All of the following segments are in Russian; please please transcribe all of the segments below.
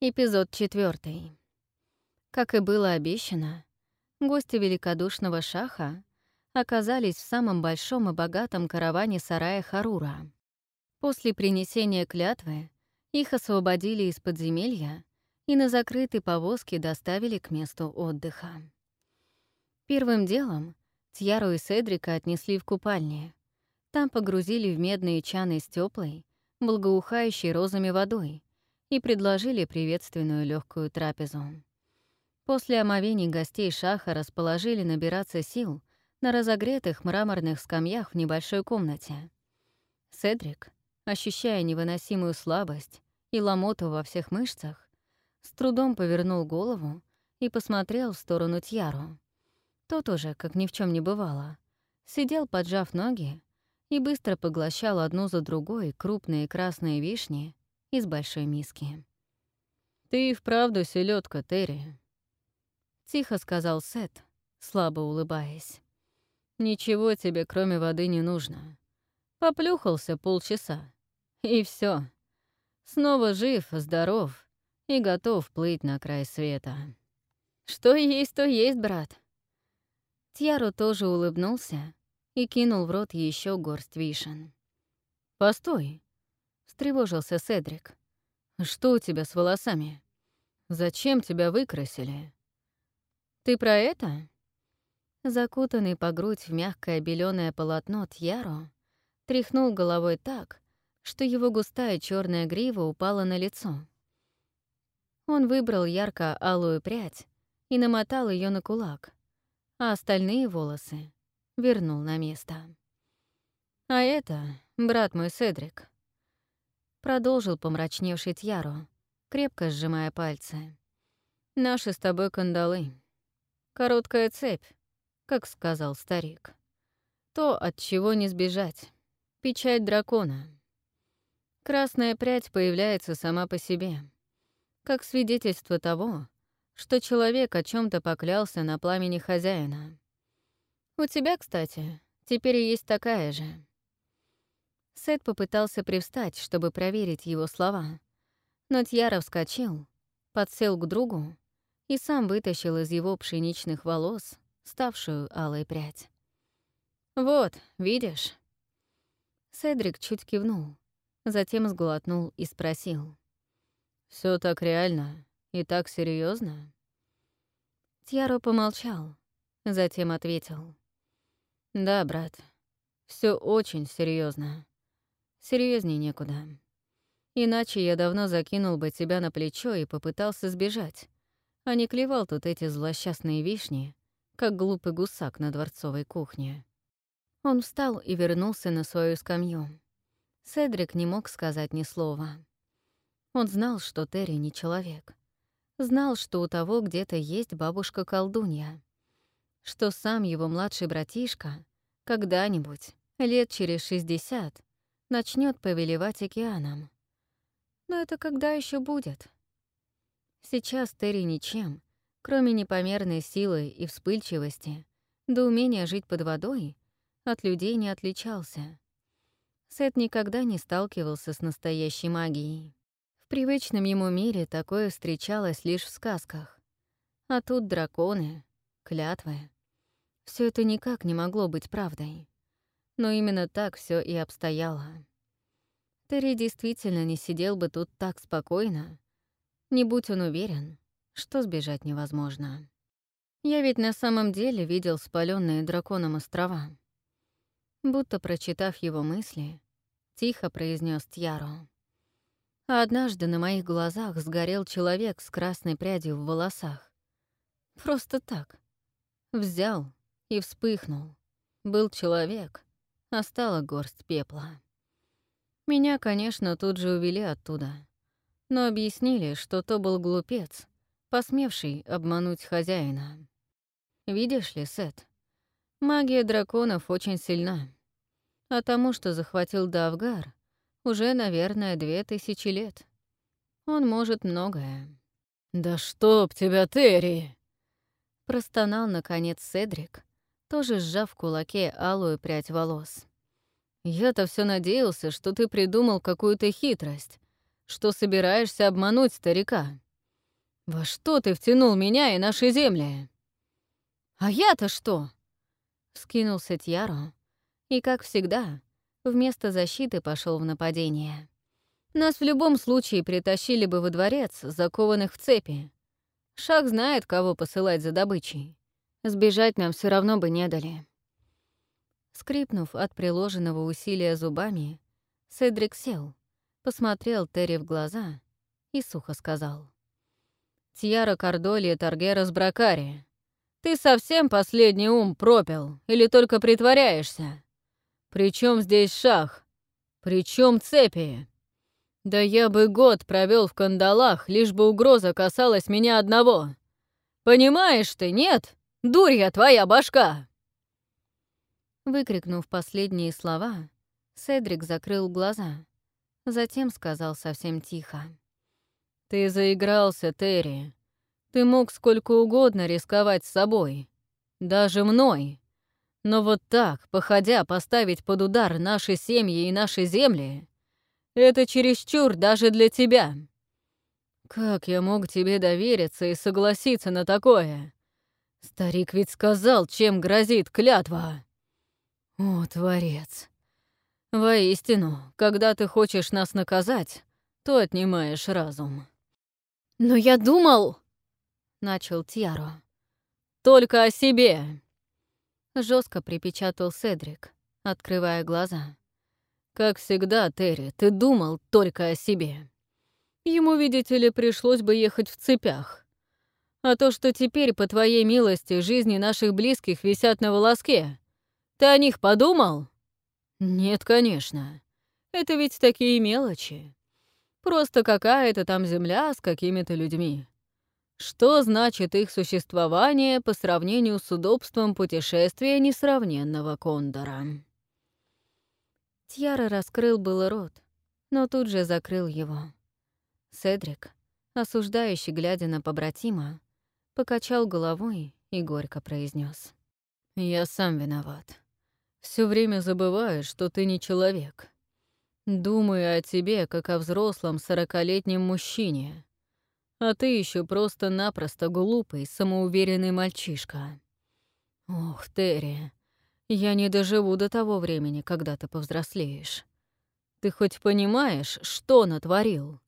Эпизод четвертый. Как и было обещано, гости великодушного шаха оказались в самом большом и богатом караване сарая Харура. После принесения клятвы их освободили из подземелья и на закрытой повозке доставили к месту отдыха. Первым делом Тьяру и Седрика отнесли в купальни. Там погрузили в медные чаны с теплой, благоухающей розами водой и предложили приветственную легкую трапезу. После омовений гостей Шаха расположили набираться сил на разогретых мраморных скамьях в небольшой комнате. Седрик, ощущая невыносимую слабость и ломоту во всех мышцах, с трудом повернул голову и посмотрел в сторону Тьяру. Тот уже, как ни в чем не бывало, сидел, поджав ноги, и быстро поглощал одну за другой крупные красные вишни из большой миски. «Ты и вправду селедка, Терри», — тихо сказал Сет, слабо улыбаясь. «Ничего тебе, кроме воды, не нужно. Поплюхался полчаса, и все. Снова жив, здоров и готов плыть на край света». «Что есть, то есть, брат», Тьяро тоже улыбнулся и кинул в рот еще горсть вишен. «Постой!» — встревожился Седрик. «Что у тебя с волосами? Зачем тебя выкрасили?» «Ты про это?» Закутанный по грудь в мягкое беленое полотно Тьяро тряхнул головой так, что его густая черная грива упала на лицо. Он выбрал ярко-алую прядь и намотал ее на кулак, а остальные волосы вернул на место. «А это брат мой Седрик», — продолжил помрачневший Тьяро, крепко сжимая пальцы. «Наши с тобой кандалы. Короткая цепь, как сказал старик. То, от чего не сбежать. Печать дракона. Красная прядь появляется сама по себе, как свидетельство того, что человек о чем то поклялся на пламени хозяина. У тебя, кстати, теперь есть такая же. Сет попытался привстать, чтобы проверить его слова, но Тьяра вскочил, подсел к другу и сам вытащил из его пшеничных волос ставшую алой прядь. «Вот, видишь?» Седрик чуть кивнул, затем сглотнул и спросил. Все так реально?» И так серьезно? Тьяро помолчал, затем ответил. Да, брат, все очень серьезно. Серьезней некуда. Иначе я давно закинул бы тебя на плечо и попытался сбежать, а не клевал тут эти злосчастные вишни, как глупый гусак на дворцовой кухне. Он встал и вернулся на свою скамью. Седрик не мог сказать ни слова. Он знал, что Терри не человек. Знал, что у того где-то есть бабушка-колдунья. Что сам его младший братишка когда-нибудь, лет через 60, начнет повелевать океаном. Но это когда еще будет? Сейчас Терри ничем, кроме непомерной силы и вспыльчивости, до умения жить под водой, от людей не отличался. Сет никогда не сталкивался с настоящей магией. В привычном ему мире такое встречалось лишь в сказках. А тут драконы, клятвы. Все это никак не могло быть правдой. Но именно так все и обстояло. Терри действительно не сидел бы тут так спокойно, не будь он уверен, что сбежать невозможно. Я ведь на самом деле видел спаленные драконом острова. Будто прочитав его мысли, тихо произнес Тьяро. А однажды на моих глазах сгорел человек с красной прядью в волосах. Просто так. Взял и вспыхнул. Был человек, а стала горсть пепла. Меня, конечно, тут же увели оттуда. Но объяснили, что то был глупец, посмевший обмануть хозяина. Видишь ли, Сет, магия драконов очень сильна. А тому, что захватил Давгар, уже, наверное, две тысячи лет. Он может многое. «Да чтоб тебя, Терри!» Простонал, наконец, Седрик, тоже сжав в кулаке алую прядь волос. «Я-то все надеялся, что ты придумал какую-то хитрость, что собираешься обмануть старика. «Во что ты втянул меня и наши земли?» «А я-то что?» — скинулся Тьяро, и, как всегда, вместо защиты пошел в нападение. Нас в любом случае притащили бы во дворец, закованных в цепи. Шах знает, кого посылать за добычей. Сбежать нам все равно бы не дали. Скрипнув от приложенного усилия зубами, Седрик сел, посмотрел Терри в глаза и сухо сказал. «Тьяра Кордолия Таргерас Бракари, ты совсем последний ум пропил или только притворяешься? Причем здесь шах? Причем цепи?» Да я бы год провел в кандалах, лишь бы угроза касалась меня одного. Понимаешь ты, нет? Дурья твоя башка!» Выкрикнув последние слова, Седрик закрыл глаза, затем сказал совсем тихо. «Ты заигрался, Терри. Ты мог сколько угодно рисковать с собой, даже мной. Но вот так, походя, поставить под удар наши семьи и наши земли, это чересчур даже для тебя. Как я мог тебе довериться и согласиться на такое? Старик ведь сказал, чем грозит клятва. О, Творец. Воистину, когда ты хочешь нас наказать, то отнимаешь разум. Но я думал... Начал Тьяро. «Только о себе!» Жестко припечатал Седрик, открывая глаза. Как всегда, Терри, ты думал только о себе. Ему, видите ли, пришлось бы ехать в цепях. А то, что теперь, по твоей милости, жизни наших близких висят на волоске, ты о них подумал? Нет, конечно. Это ведь такие мелочи. Просто какая-то там земля с какими-то людьми. Что значит их существование по сравнению с удобством путешествия несравненного кондора? Тьяра раскрыл было рот, но тут же закрыл его. Седрик, осуждающий, глядя на побратима, покачал головой и горько произнес: «Я сам виноват. Все время забываю, что ты не человек. Думаю о тебе, как о взрослом сорокалетнем мужчине. А ты еще просто-напросто глупый, самоуверенный мальчишка. Ох, Терри, я не доживу до того времени, когда ты повзрослеешь. Ты хоть понимаешь, что натворил?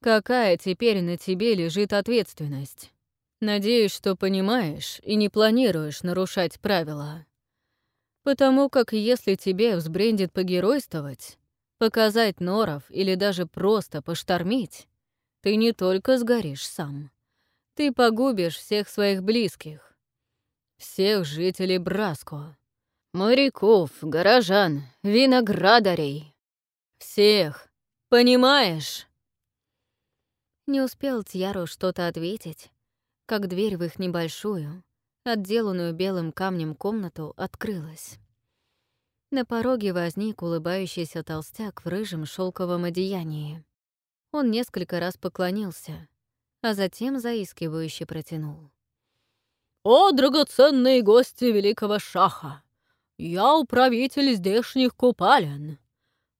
Какая теперь на тебе лежит ответственность? Надеюсь, что понимаешь и не планируешь нарушать правила. Потому как если тебе взбрендит погеройствовать, показать норов или даже просто поштормить, ты не только сгоришь сам. Ты погубишь всех своих близких, всех жителей Браско. Моряков, горожан, виноградарей. Всех. Понимаешь?» Не успел Тьяру что-то ответить, как дверь в их небольшую, отделанную белым камнем комнату, открылась. На пороге возник улыбающийся толстяк в рыжем шелковом одеянии. Он несколько раз поклонился, а затем заискивающе протянул. «О, драгоценные гости великого шаха! «Я управитель здешних купалин.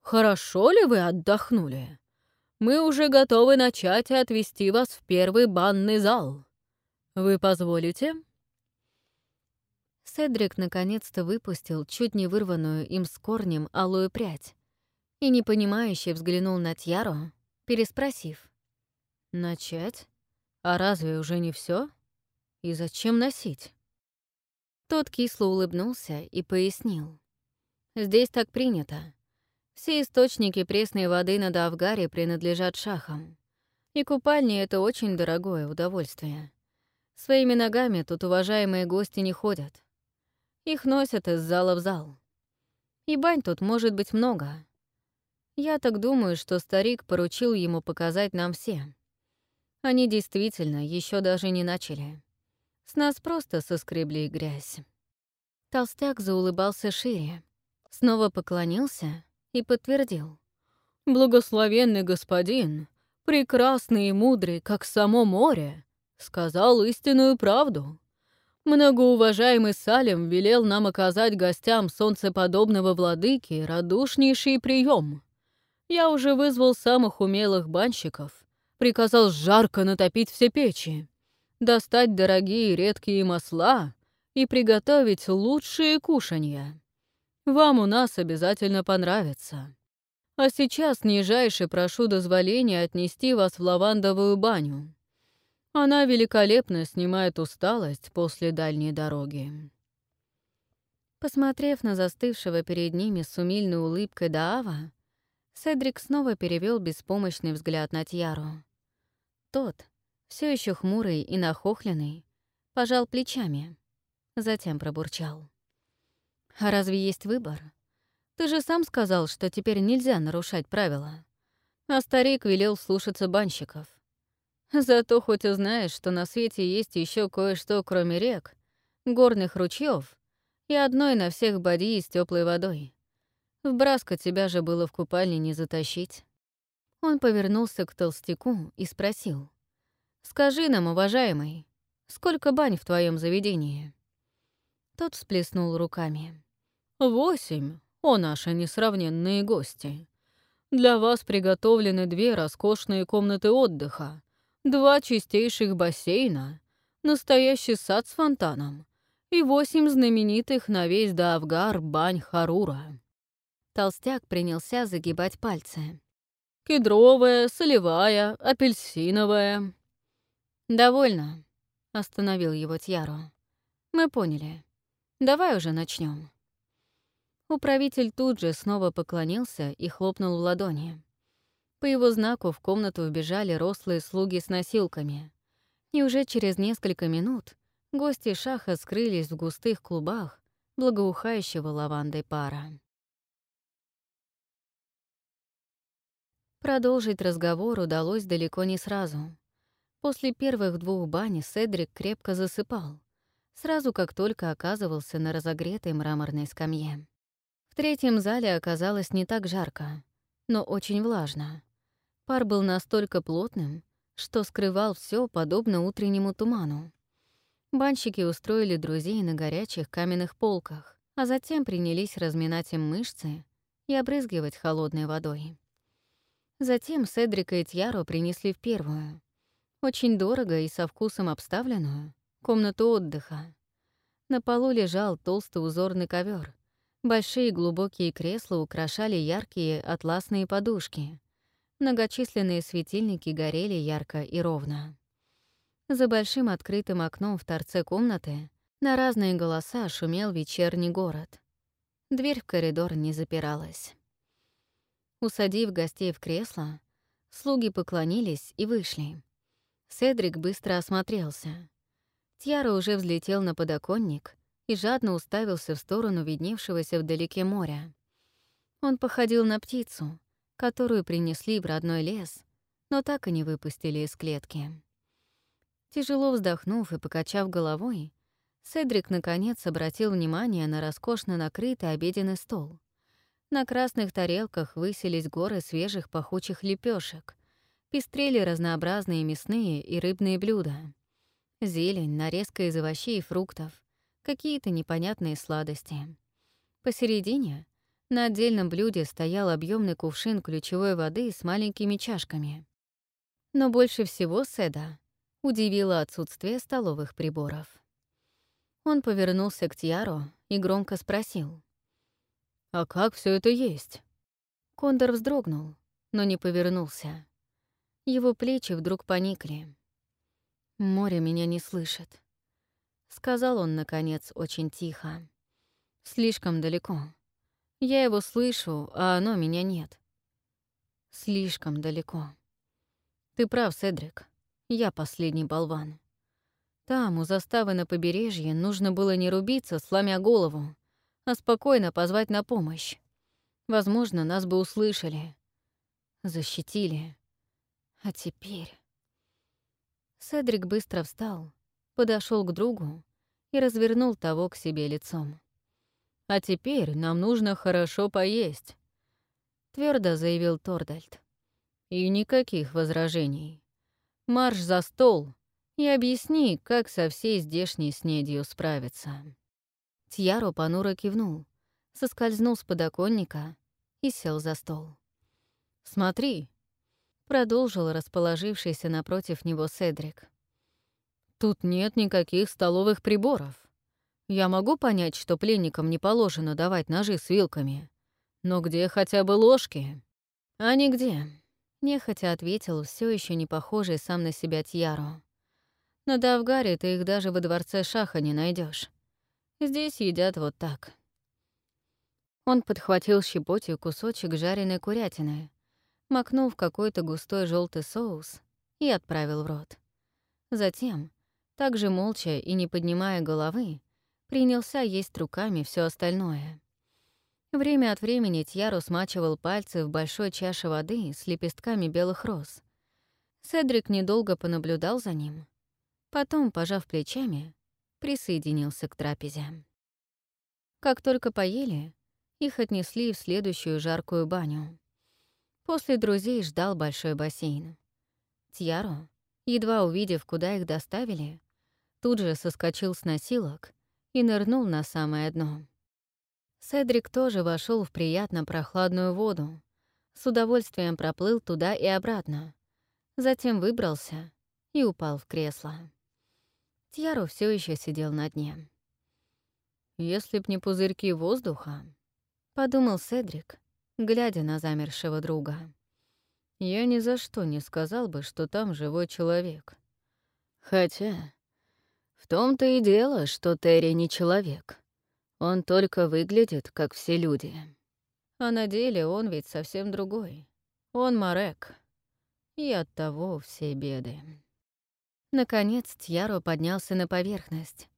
Хорошо ли вы отдохнули? Мы уже готовы начать и отвезти вас в первый банный зал. Вы позволите?» Седрик наконец-то выпустил чуть не вырванную им с корнем алую прядь и непонимающе взглянул на Тьяру, переспросив. «Начать? А разве уже не все? И зачем носить?» Тот кисло улыбнулся и пояснил. «Здесь так принято. Все источники пресной воды на Давгаре принадлежат шахам. И купальни — это очень дорогое удовольствие. Своими ногами тут уважаемые гости не ходят. Их носят из зала в зал. И бань тут может быть много. Я так думаю, что старик поручил ему показать нам все. Они действительно еще даже не начали. С нас просто соскребли грязь. Толстяк заулыбался шире, снова поклонился и подтвердил. «Благословенный господин, прекрасный и мудрый, как само море, сказал истинную правду. Многоуважаемый Салем велел нам оказать гостям солнцеподобного владыки радушнейший прием. Я уже вызвал самых умелых банщиков, приказал жарко натопить все печи, достать дорогие редкие масла и приготовить лучшие кушанья. Вам у нас обязательно понравится. А сейчас нижайше прошу дозволения отнести вас в лавандовую баню. Она великолепно снимает усталость после дальней дороги». Посмотрев на застывшего перед ними с умильной улыбкой Даава, Седрик снова перевел беспомощный взгляд на Тьяру. Тот, все еще хмурый и нахохленный, пожал плечами, затем пробурчал. «А разве есть выбор? Ты же сам сказал, что теперь нельзя нарушать правила. А старик велел слушаться банщиков. Зато хоть узнаешь, что на свете есть еще кое-что, кроме рек, горных ручьев и одной на всех боди с теплой водой. В Браско тебя же было в купальне не затащить. Он повернулся к толстяку и спросил. «Скажи нам, уважаемый, сколько бань в твоем заведении?» Тот всплеснул руками. «Восемь, о наши несравненные гости. Для вас приготовлены две роскошные комнаты отдыха, два чистейших бассейна, настоящий сад с фонтаном и восемь знаменитых на весь Даавгар бань Харура. Толстяк принялся загибать пальцы. Кедровая, солевая, апельсиновая. «Довольно», — остановил его Тьяро. «Мы поняли. Давай уже начнем. Управитель тут же снова поклонился и хлопнул в ладони. По его знаку в комнату вбежали рослые слуги с носилками. И уже через несколько минут гости шаха скрылись в густых клубах благоухающего лавандой пара. Продолжить разговор удалось далеко не сразу. После первых двух бань Седрик крепко засыпал, сразу как только оказывался на разогретой мраморной скамье. В третьем зале оказалось не так жарко, но очень влажно. Пар был настолько плотным, что скрывал все подобно утреннему туману. Банщики устроили друзей на горячих каменных полках, а затем принялись разминать им мышцы и обрызгивать холодной водой. Затем Седрика и Тьяро принесли в первую, очень дорого и со вкусом обставленную, комнату отдыха. На полу лежал толстый узорный ковер. Большие глубокие кресла украшали яркие атласные подушки. Многочисленные светильники горели ярко и ровно. За большим открытым окном в торце комнаты на разные голоса шумел вечерний город. Дверь в коридор не запиралась. Усадив гостей в кресло, слуги поклонились и вышли. Седрик быстро осмотрелся. Тьяра уже взлетел на подоконник и жадно уставился в сторону видневшегося вдалеке моря. Он походил на птицу, которую принесли в родной лес, но так и не выпустили из клетки. Тяжело вздохнув и покачав головой, Седрик наконец обратил внимание на роскошно накрытый обеденный стол — на красных тарелках высились горы свежих пахучих лепешек, пестрели разнообразные мясные и рыбные блюда. Зелень, нарезка из овощей и фруктов, какие-то непонятные сладости. Посередине на отдельном блюде стоял объемный кувшин ключевой воды с маленькими чашками. Но больше всего Седа удивило отсутствие столовых приборов. Он повернулся к Тьяро и громко спросил. А как все это есть? Кондор вздрогнул, но не повернулся. Его плечи вдруг поникли. «Море меня не слышит», — сказал он, наконец, очень тихо. «Слишком далеко. Я его слышу, а оно меня нет. Слишком далеко. Ты прав, Седрик. Я последний болван. Там, у заставы на побережье, нужно было не рубиться, сломя голову, а спокойно позвать на помощь. Возможно, нас бы услышали, защитили. А теперь... Седрик быстро встал, подошел к другу и развернул того к себе лицом. «А теперь нам нужно хорошо поесть», — твердо заявил Тордальд. «И никаких возражений. Марш за стол и объясни, как со всей здешней снедью справиться». Тьяро понуро кивнул, соскользнул с подоконника и сел за стол. «Смотри!» Продолжил расположившийся напротив него Седрик. «Тут нет никаких столовых приборов. Я могу понять, что пленникам не положено давать ножи с вилками. Но где хотя бы ложки?» «А нигде», — нехотя ответил все еще не похожий сам на себя Тьяру. «На Давгаре ты их даже во дворце Шаха не найдешь. Здесь едят вот так». Он подхватил щепотью кусочек жареной курятины, макнул в какой-то густой желтый соус и отправил в рот. Затем, также молча и не поднимая головы, принялся есть руками все остальное. Время от времени Тьяру смачивал пальцы в большой чаше воды с лепестками белых роз. Седрик недолго понаблюдал за ним. Потом, пожав плечами, присоединился к трапезе. Как только поели, их отнесли в следующую жаркую баню. После друзей ждал большой бассейн. Тьяро, едва увидев, куда их доставили, тут же соскочил с носилок и нырнул на самое дно. Седрик тоже вошел в приятно прохладную воду, с удовольствием проплыл туда и обратно, затем выбрался и упал в кресло. Тьяро все еще сидел на дне. «Если б не пузырьки воздуха», — подумал Седрик, глядя на замершего друга. Я ни за что не сказал бы, что там живой человек. Хотя в том-то и дело, что Терри не человек. Он только выглядит, как все люди. А на деле он ведь совсем другой. Он Марек. И от того все беды. Наконец Тьяро поднялся на поверхность,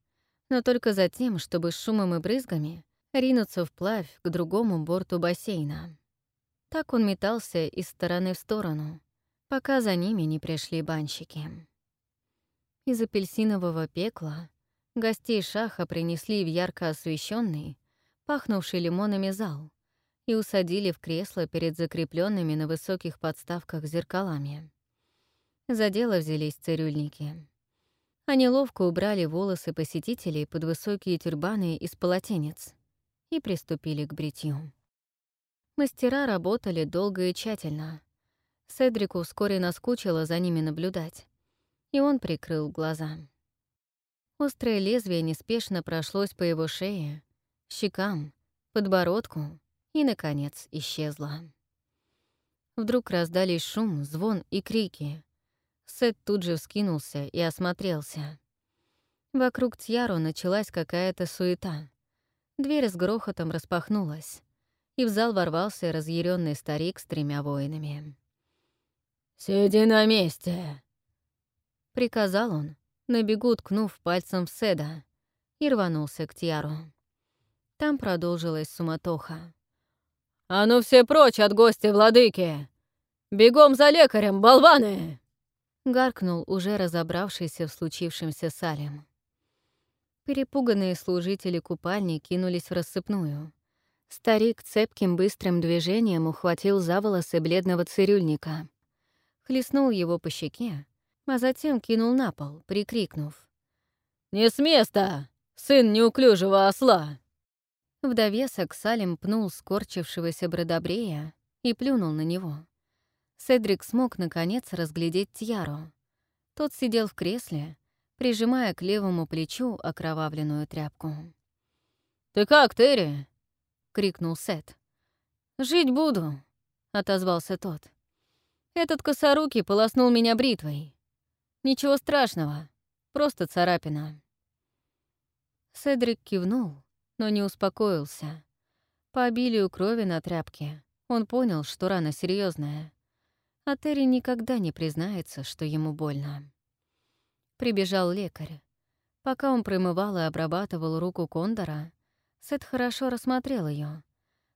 но только за тем, чтобы с шумом и брызгами ринуться вплавь к другому борту бассейна. Так он метался из стороны в сторону, пока за ними не пришли банщики. Из апельсинового пекла гостей шаха принесли в ярко освещенный, пахнувший лимонами зал, и усадили в кресло перед закрепленными на высоких подставках зеркалами. За дело взялись цирюльники. Они ловко убрали волосы посетителей под высокие тюрбаны из полотенец и приступили к бритью. Мастера работали долго и тщательно. Седрику вскоре наскучило за ними наблюдать, и он прикрыл глаза. Острое лезвие неспешно прошлось по его шее, щекам, подбородку и, наконец, исчезло. Вдруг раздались шум, звон и крики. Сет тут же вскинулся и осмотрелся. Вокруг Тьяру началась какая-то суета. Дверь с грохотом распахнулась и в зал ворвался разъяренный старик с тремя воинами. «Сиди на месте!» — приказал он, на бегу ткнув пальцем в Седа, и рванулся к Тьяру. Там продолжилась суматоха. «А ну все прочь от гостя владыки! Бегом за лекарем, болваны!» Гаркнул уже разобравшийся в случившемся Салем. Перепуганные служители купальни кинулись в рассыпную. Старик цепким быстрым движением ухватил за волосы бледного цирюльника. Хлестнул его по щеке, а затем кинул на пол, прикрикнув. «Не с места, сын неуклюжего осла!» В довесок Салим пнул скорчившегося бродобрея и плюнул на него. Седрик смог, наконец, разглядеть Тьяру. Тот сидел в кресле, прижимая к левому плечу окровавленную тряпку. «Ты как, Терри?» — крикнул Сет. «Жить буду», — отозвался тот. «Этот косорукий полоснул меня бритвой. Ничего страшного, просто царапина». Седрик кивнул, но не успокоился. По обилию крови на тряпке он понял, что рана серьезная, а Терри никогда не признается, что ему больно. Прибежал лекарь. Пока он промывал и обрабатывал руку Кондора, Сет хорошо рассмотрел ее.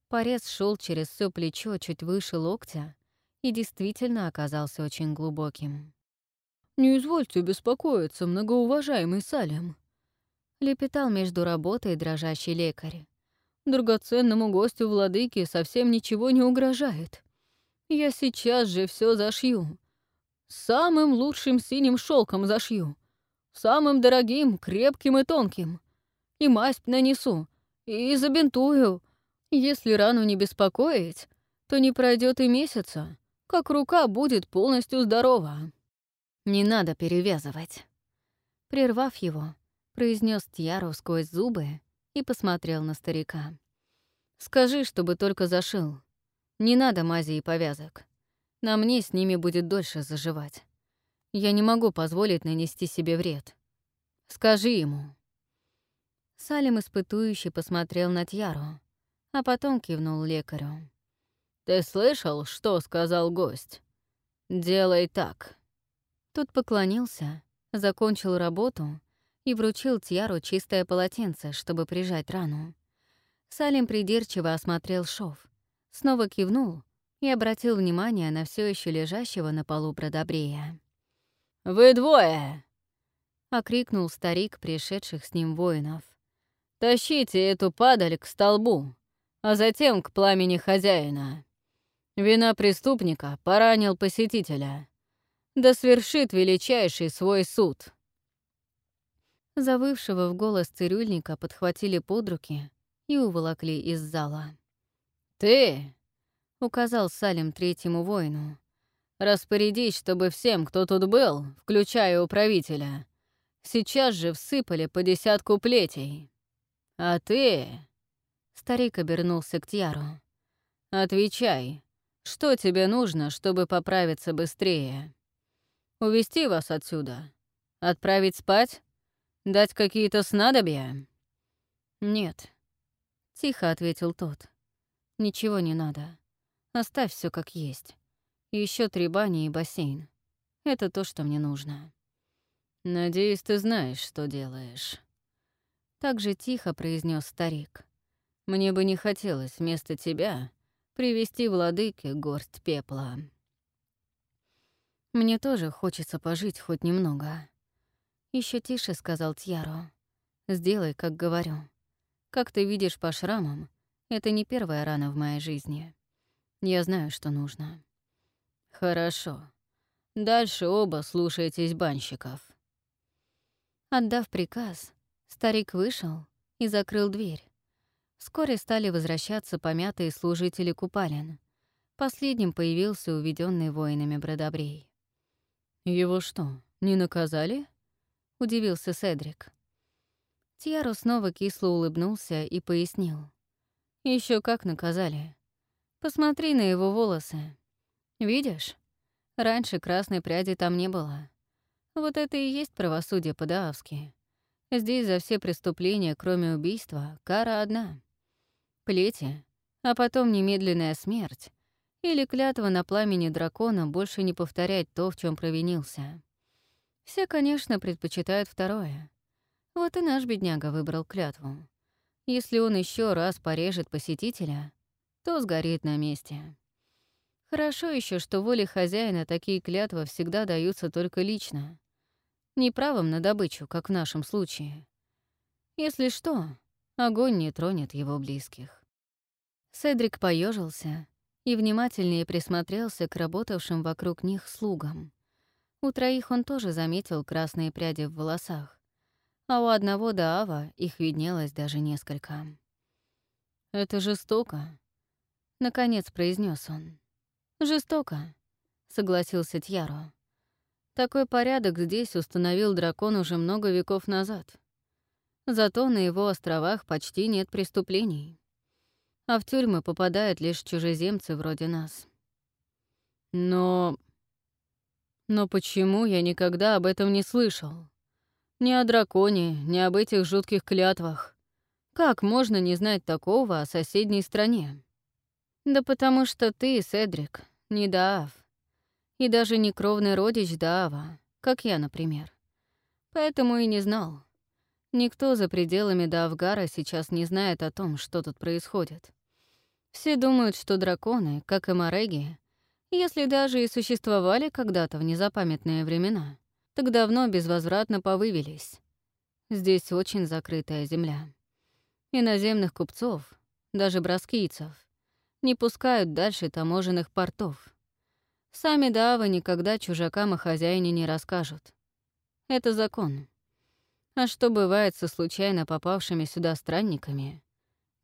Порез шел через все плечо чуть выше локтя и действительно оказался очень глубоким. «Не извольте беспокоиться, многоуважаемый Салем», — лепетал между работой дрожащий лекарь. «Драгоценному гостю владыки совсем ничего не угрожает. Я сейчас же все зашью. Самым лучшим синим шелком зашью. Самым дорогим, крепким и тонким. И мазь нанесу, и забинтую. Если рану не беспокоить, то не пройдет и месяца, как рука будет полностью здорова. Не надо перевязывать. Прервав его, произнес Тьяру сквозь зубы и посмотрел на старика. «Скажи, чтобы только зашил. Не надо мази и повязок. На мне с ними будет дольше заживать. Я не могу позволить нанести себе вред. Скажи ему». Салим испытующе посмотрел на Тьяру, а потом кивнул лекарю. «Ты слышал, что сказал гость? Делай так». Тут поклонился, закончил работу и вручил Тьяру чистое полотенце, чтобы прижать рану. Салим придирчиво осмотрел шов, снова кивнул и обратил внимание на все еще лежащего на полу Бродобрея. «Вы двое!» — окрикнул старик пришедших с ним воинов. «Тащите эту падаль к столбу, а затем к пламени хозяина. Вина преступника поранил посетителя. Да свершит величайший свой суд». Завывшего в голос цирюльника подхватили под руки и уволокли из зала. «Ты!» — указал Салим третьему воину. «Распорядись, чтобы всем, кто тут был, включая управителя, сейчас же всыпали по десятку плетей. А ты...» Старик обернулся к Тьяру. «Отвечай, что тебе нужно, чтобы поправиться быстрее? Увести вас отсюда? Отправить спать? Дать какие-то снадобья?» «Нет», — тихо ответил тот. «Ничего не надо. Оставь все как есть. Еще три бани и бассейн. Это то, что мне нужно». «Надеюсь, ты знаешь, что делаешь». Так же тихо произнес старик. «Мне бы не хотелось вместо тебя привести владыке горсть пепла». «Мне тоже хочется пожить хоть немного», еще тише сказал Тьяро. «Сделай, как говорю. Как ты видишь по шрамам, это не первая рана в моей жизни. Я знаю, что нужно». «Хорошо. Дальше оба слушайтесь банщиков». Отдав приказ, старик вышел и закрыл дверь. Вскоре стали возвращаться помятые служители купалин. Последним появился уведенный воинами Бродобрей. «Его что, не наказали?» — удивился Седрик. Тьяро снова кисло улыбнулся и пояснил. Еще как наказали. Посмотри на его волосы. Видишь? Раньше красной пряди там не было. Вот это и есть правосудие по-даавски. Здесь за все преступления, кроме убийства, кара одна. Плети, а потом немедленная смерть или клятва на пламени дракона больше не повторять то, в чем провинился. Все, конечно, предпочитают второе. Вот и наш бедняга выбрал клятву. Если он еще раз порежет посетителя, то сгорит на месте. Хорошо еще, что воле хозяина такие клятвы всегда даются только лично. Не правом на добычу, как в нашем случае. Если что, огонь не тронет его близких. Седрик поежился и внимательнее присмотрелся к работавшим вокруг них слугам. У троих он тоже заметил красные пряди в волосах, а у одного Даава их виднелось даже несколько. «Это жестоко», — наконец произнес он. «Жестоко», — согласился Тьяро. «Такой порядок здесь установил дракон уже много веков назад. Зато на его островах почти нет преступлений. А в тюрьмы попадают лишь чужеземцы вроде нас». «Но но почему я никогда об этом не слышал? Ни о драконе, ни об этих жутких клятвах. Как можно не знать такого о соседней стране? Да потому что ты, Седрик, не Даав. И даже не кровный родич Даава, как я, например. Поэтому и не знал. Никто за пределами Даавгара сейчас не знает о том, что тут происходит. Все думают, что драконы, как и мореги, если даже и существовали когда-то в незапамятные времена, так давно безвозвратно повывелись. Здесь очень закрытая земля. Иноземных купцов, даже броскийцев, не пускают дальше таможенных портов. Сами давы никогда чужакам о хозяине не расскажут. Это закон. А что бывает со случайно попавшими сюда странниками,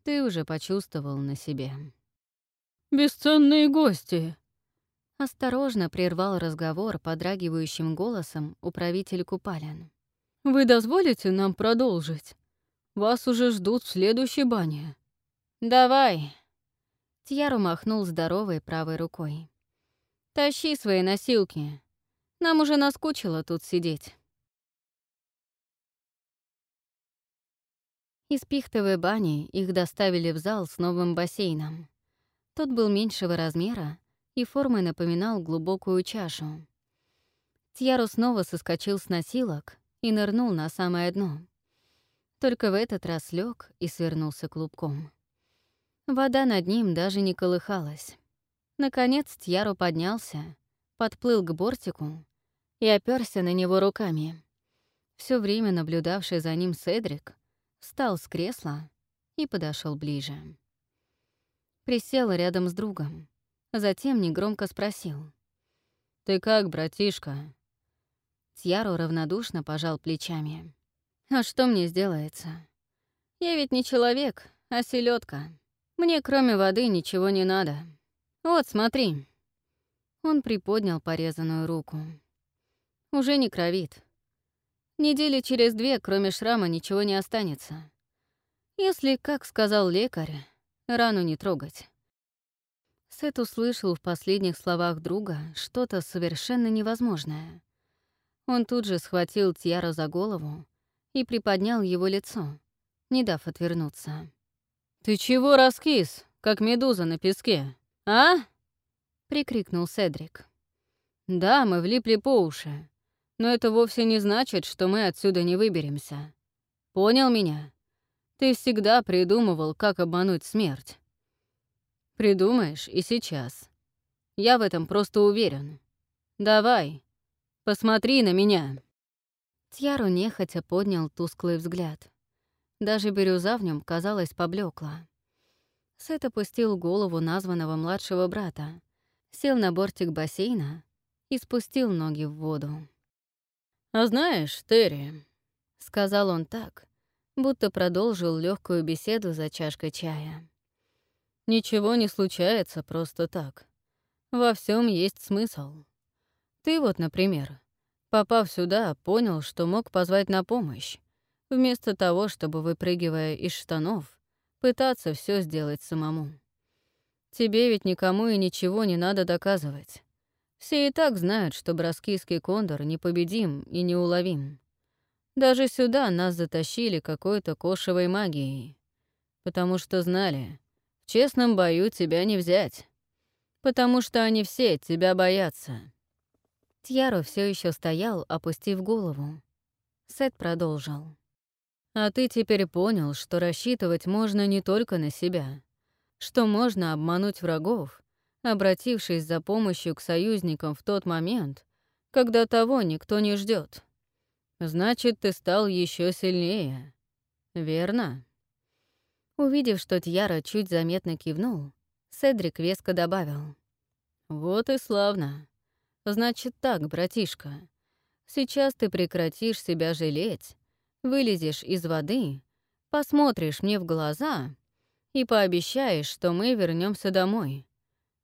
ты уже почувствовал на себе. «Бесценные гости!» Осторожно прервал разговор подрагивающим голосом управитель Купалин. «Вы дозволите нам продолжить? Вас уже ждут в следующей бане». «Давай!» Тьяру махнул здоровой правой рукой. «Тащи свои носилки. Нам уже наскучило тут сидеть». Из пихтовой бани их доставили в зал с новым бассейном. Тот был меньшего размера и формой напоминал глубокую чашу. Тьяру снова соскочил с носилок и нырнул на самое дно. Только в этот раз лег и свернулся клубком. Вода над ним даже не колыхалась. Наконец Тьяру поднялся, подплыл к бортику и оперся на него руками. Все время наблюдавший за ним Седрик встал с кресла и подошел ближе. Присел рядом с другом, затем негромко спросил. «Ты как, братишка?» Тьяру равнодушно пожал плечами. «А что мне сделается? Я ведь не человек, а селедка. Мне кроме воды ничего не надо. Вот, смотри». Он приподнял порезанную руку. Уже не кровит. Недели через две, кроме шрама, ничего не останется. Если, как сказал лекарь, рану не трогать. Сет услышал в последних словах друга что-то совершенно невозможное. Он тут же схватил Тьяра за голову и приподнял его лицо, не дав отвернуться. «Ты чего раскис, как медуза на песке, а?» — прикрикнул Седрик. «Да, мы влипли по уши, но это вовсе не значит, что мы отсюда не выберемся. Понял меня? Ты всегда придумывал, как обмануть смерть. Придумаешь и сейчас. Я в этом просто уверен. Давай, посмотри на меня». Тьяру нехотя поднял тусклый взгляд. Даже бирюза в нем, казалось, поблекла. Сет опустил голову названного младшего брата, сел на бортик бассейна и спустил ноги в воду. «А знаешь, Терри», — сказал он так, будто продолжил легкую беседу за чашкой чая. «Ничего не случается просто так. Во всем есть смысл. Ты вот, например, попав сюда, понял, что мог позвать на помощь, вместо того, чтобы, выпрыгивая из штанов, пытаться все сделать самому. Тебе ведь никому и ничего не надо доказывать. Все и так знают, что броскийский кондор непобедим и неуловим. Даже сюда нас затащили какой-то кошевой магией. Потому что знали, в честном бою тебя не взять. Потому что они все тебя боятся. Тьяро все еще стоял, опустив голову. Сет продолжил. А ты теперь понял, что рассчитывать можно не только на себя, что можно обмануть врагов обратившись за помощью к союзникам в тот момент, когда того никто не ждет. Значит, ты стал еще сильнее. Верно? Увидев, что Тьяра чуть заметно кивнул, Седрик веско добавил. «Вот и славно. Значит так, братишка, сейчас ты прекратишь себя жалеть, вылезешь из воды, посмотришь мне в глаза и пообещаешь, что мы вернемся домой.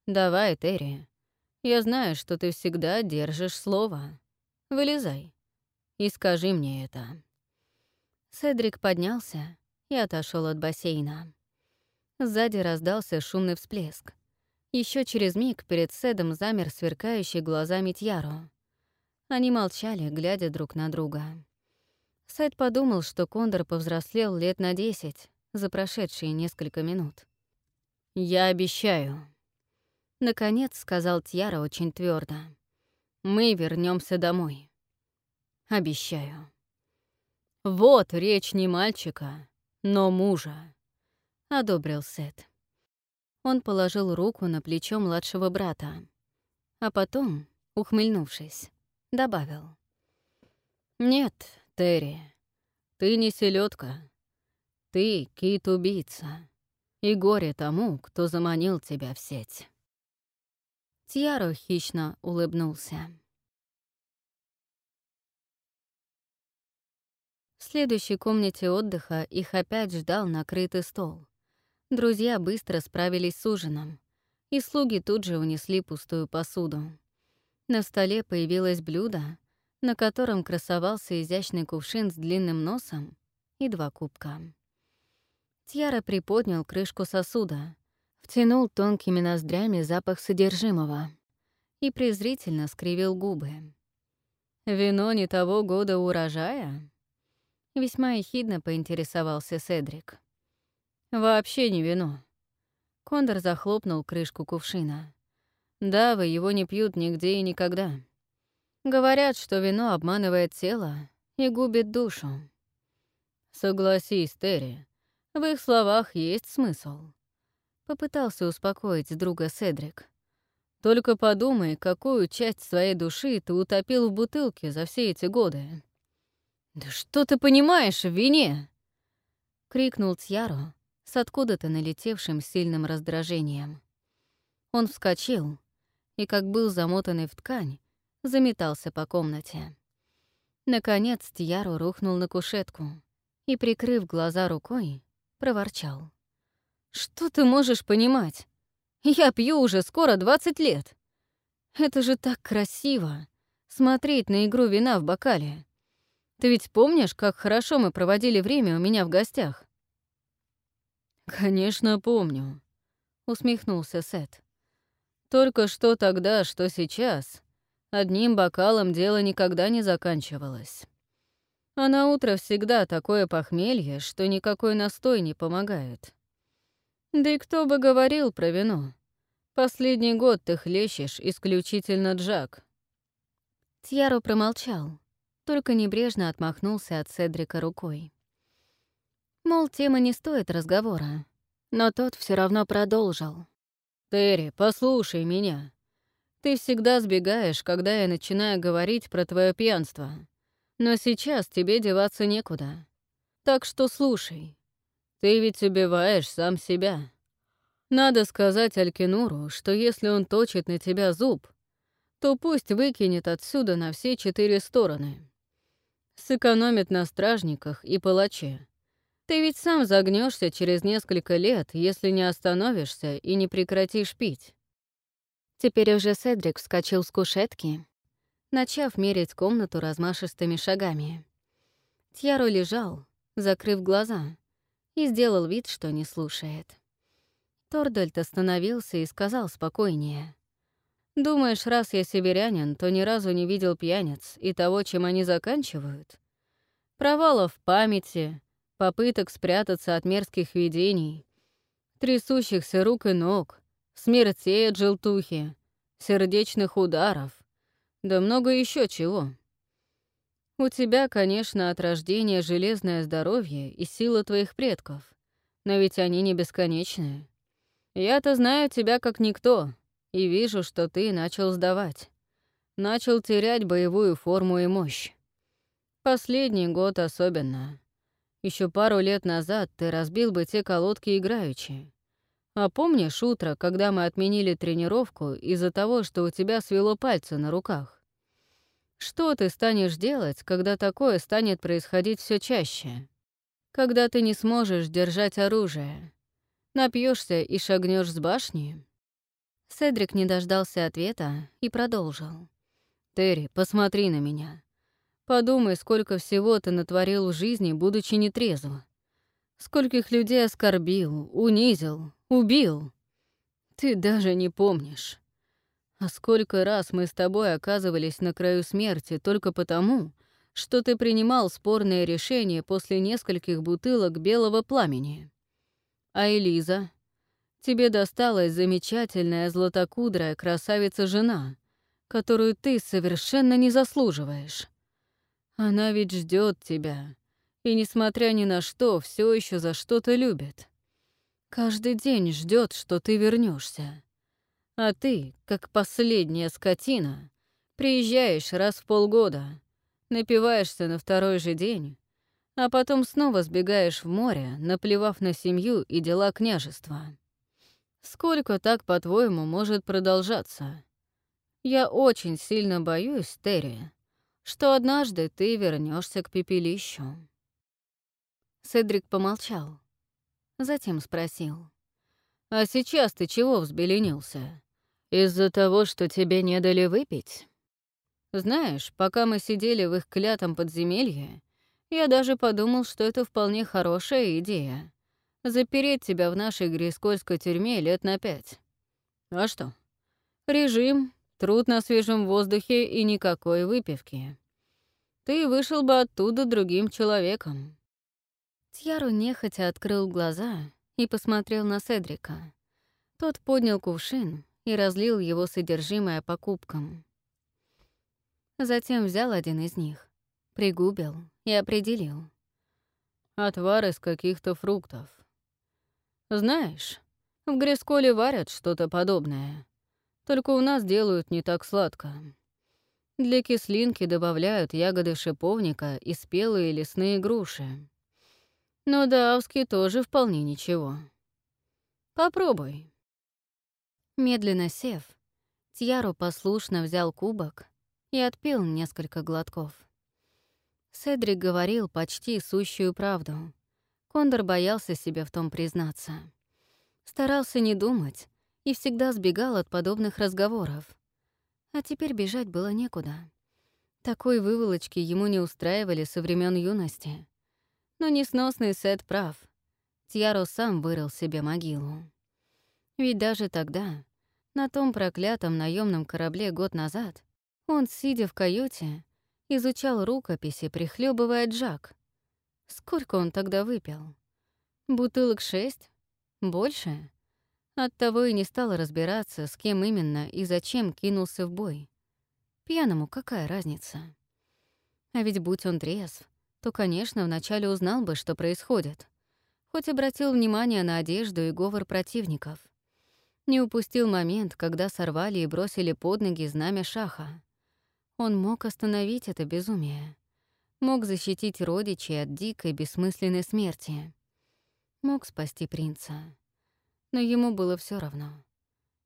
«Давай, Терри. Я знаю, что ты всегда держишь слово. Вылезай и скажи мне это». Седрик поднялся и отошел от бассейна. Сзади раздался шумный всплеск. Еще через миг перед Седом замер сверкающий глазами Тьяро. Они молчали, глядя друг на друга. Сед подумал, что Кондор повзрослел лет на десять за прошедшие несколько минут. «Я обещаю», Наконец сказал Тьяра очень твердо. Мы вернемся домой. Обещаю. Вот речь не мальчика, но мужа, одобрил Сет. Он положил руку на плечо младшего брата, а потом, ухмыльнувшись, добавил. «Нет, Терри, ты не селедка. Ты кит-убийца. И горе тому, кто заманил тебя в сеть». Тьяро хищно улыбнулся. В следующей комнате отдыха их опять ждал накрытый стол. Друзья быстро справились с ужином. и слуги тут же унесли пустую посуду. На столе появилось блюдо, на котором красовался изящный кувшин с длинным носом и два кубка. Тьяра приподнял крышку сосуда, втянул тонкими ноздрями запах содержимого и презрительно скривил губы. «Вино не того года урожая?» Весьма ехидно поинтересовался Седрик. «Вообще не вино». Кондор захлопнул крышку кувшина. Да, вы его не пьют нигде и никогда. Говорят, что вино обманывает тело и губит душу. Согласись, Терри, в их словах есть смысл. Попытался успокоить друга Седрик. Только подумай, какую часть своей души ты утопил в бутылке за все эти годы. «Да что ты понимаешь в вине?» — крикнул Тьяро с откуда-то налетевшим сильным раздражением. Он вскочил и, как был замотанный в ткань, заметался по комнате. Наконец Тьяро рухнул на кушетку и, прикрыв глаза рукой, проворчал. «Что ты можешь понимать? Я пью уже скоро 20 лет. Это же так красиво — смотреть на игру вина в бокале. Ты ведь помнишь, как хорошо мы проводили время у меня в гостях?» «Конечно, помню», — усмехнулся Сет. «Только что тогда, что сейчас, одним бокалом дело никогда не заканчивалось. А на утро всегда такое похмелье, что никакой настой не помогает. Да и кто бы говорил про вино? Последний год ты хлещешь исключительно Джак». Тьяро промолчал, только небрежно отмахнулся от Седрика рукой. Мол, тема не стоит разговора, но тот все равно продолжил. «Терри, послушай меня. Ты всегда сбегаешь, когда я начинаю говорить про твое пьянство. Но сейчас тебе деваться некуда. Так что слушай. Ты ведь убиваешь сам себя. Надо сказать Алькинуру, что если он точит на тебя зуб, то пусть выкинет отсюда на все четыре стороны сэкономит на стражниках и палаче. Ты ведь сам загнешься через несколько лет, если не остановишься и не прекратишь пить. Теперь уже Седрик вскочил с кушетки, начав мерить комнату размашистыми шагами. Тьяро лежал, закрыв глаза, и сделал вид, что не слушает. Тордальт остановился и сказал спокойнее. Думаешь, раз я северянин, то ни разу не видел пьяниц и того, чем они заканчивают? Провалов в памяти, попыток спрятаться от мерзких видений, трясущихся рук и ног, смертей от желтухи, сердечных ударов, да много еще чего. У тебя, конечно, от рождения железное здоровье и сила твоих предков, но ведь они не бесконечные. Я-то знаю тебя как никто, и вижу, что ты начал сдавать. Начал терять боевую форму и мощь. Последний год особенно. Еще пару лет назад ты разбил бы те колодки играючи. А помнишь утро, когда мы отменили тренировку из-за того, что у тебя свело пальцы на руках? Что ты станешь делать, когда такое станет происходить все чаще? Когда ты не сможешь держать оружие? Напьешься и шагнешь с башни? Седрик не дождался ответа и продолжил. «Терри, посмотри на меня. Подумай, сколько всего ты натворил в жизни, будучи нетрезв. Скольких людей оскорбил, унизил, убил. Ты даже не помнишь. А сколько раз мы с тобой оказывались на краю смерти только потому, что ты принимал спорные решения после нескольких бутылок белого пламени. А Элиза, Тебе досталась замечательная златокудрая красавица-жена, которую ты совершенно не заслуживаешь. Она ведь ждет тебя, и, несмотря ни на что, все еще за что-то любит. Каждый день ждет, что ты вернешься. А ты, как последняя скотина, приезжаешь раз в полгода, напиваешься на второй же день, а потом снова сбегаешь в море, наплевав на семью и дела княжества. Сколько так, по-твоему, может продолжаться? Я очень сильно боюсь, Терри, что однажды ты вернешься к пепелищу. Седрик помолчал, затем спросил. «А сейчас ты чего взбеленился? Из-за того, что тебе не дали выпить?» «Знаешь, пока мы сидели в их клятом подземелье, я даже подумал, что это вполне хорошая идея — запереть тебя в нашей грискольской тюрьме лет на пять. А что? Режим, труд на свежем воздухе и никакой выпивки. Ты вышел бы оттуда другим человеком». Тьяру нехотя открыл глаза и посмотрел на Седрика. Тот поднял кувшин и разлил его содержимое по кубкам. Затем взял один из них, пригубил и определил. «Отвар из каких-то фруктов. Знаешь, в Гресколе варят что-то подобное, только у нас делают не так сладко. Для кислинки добавляют ягоды шиповника и спелые лесные груши. Но даавски тоже вполне ничего. Попробуй. Медленно сев, Тьяру послушно взял кубок и отпил несколько глотков. Седрик говорил почти сущую правду. Кондор боялся себе в том признаться. Старался не думать и всегда сбегал от подобных разговоров. А теперь бежать было некуда. Такой выволочки ему не устраивали со времен юности. Но несносный Сет прав. Тьяро сам вырыл себе могилу. Ведь даже тогда, на том проклятом наемном корабле год назад, он, сидя в каюте, изучал рукописи, прихлебывая джак. Сколько он тогда выпил? Бутылок шесть? Больше? Оттого и не стал разбираться, с кем именно и зачем кинулся в бой. Пьяному какая разница? А ведь будь он трезв, то, конечно, вначале узнал бы, что происходит. Хоть обратил внимание на одежду и говор противников. Не упустил момент, когда сорвали и бросили под ноги знамя шаха. Он мог остановить это безумие. Мог защитить родичей от дикой, бессмысленной смерти. Мог спасти принца. Но ему было все равно.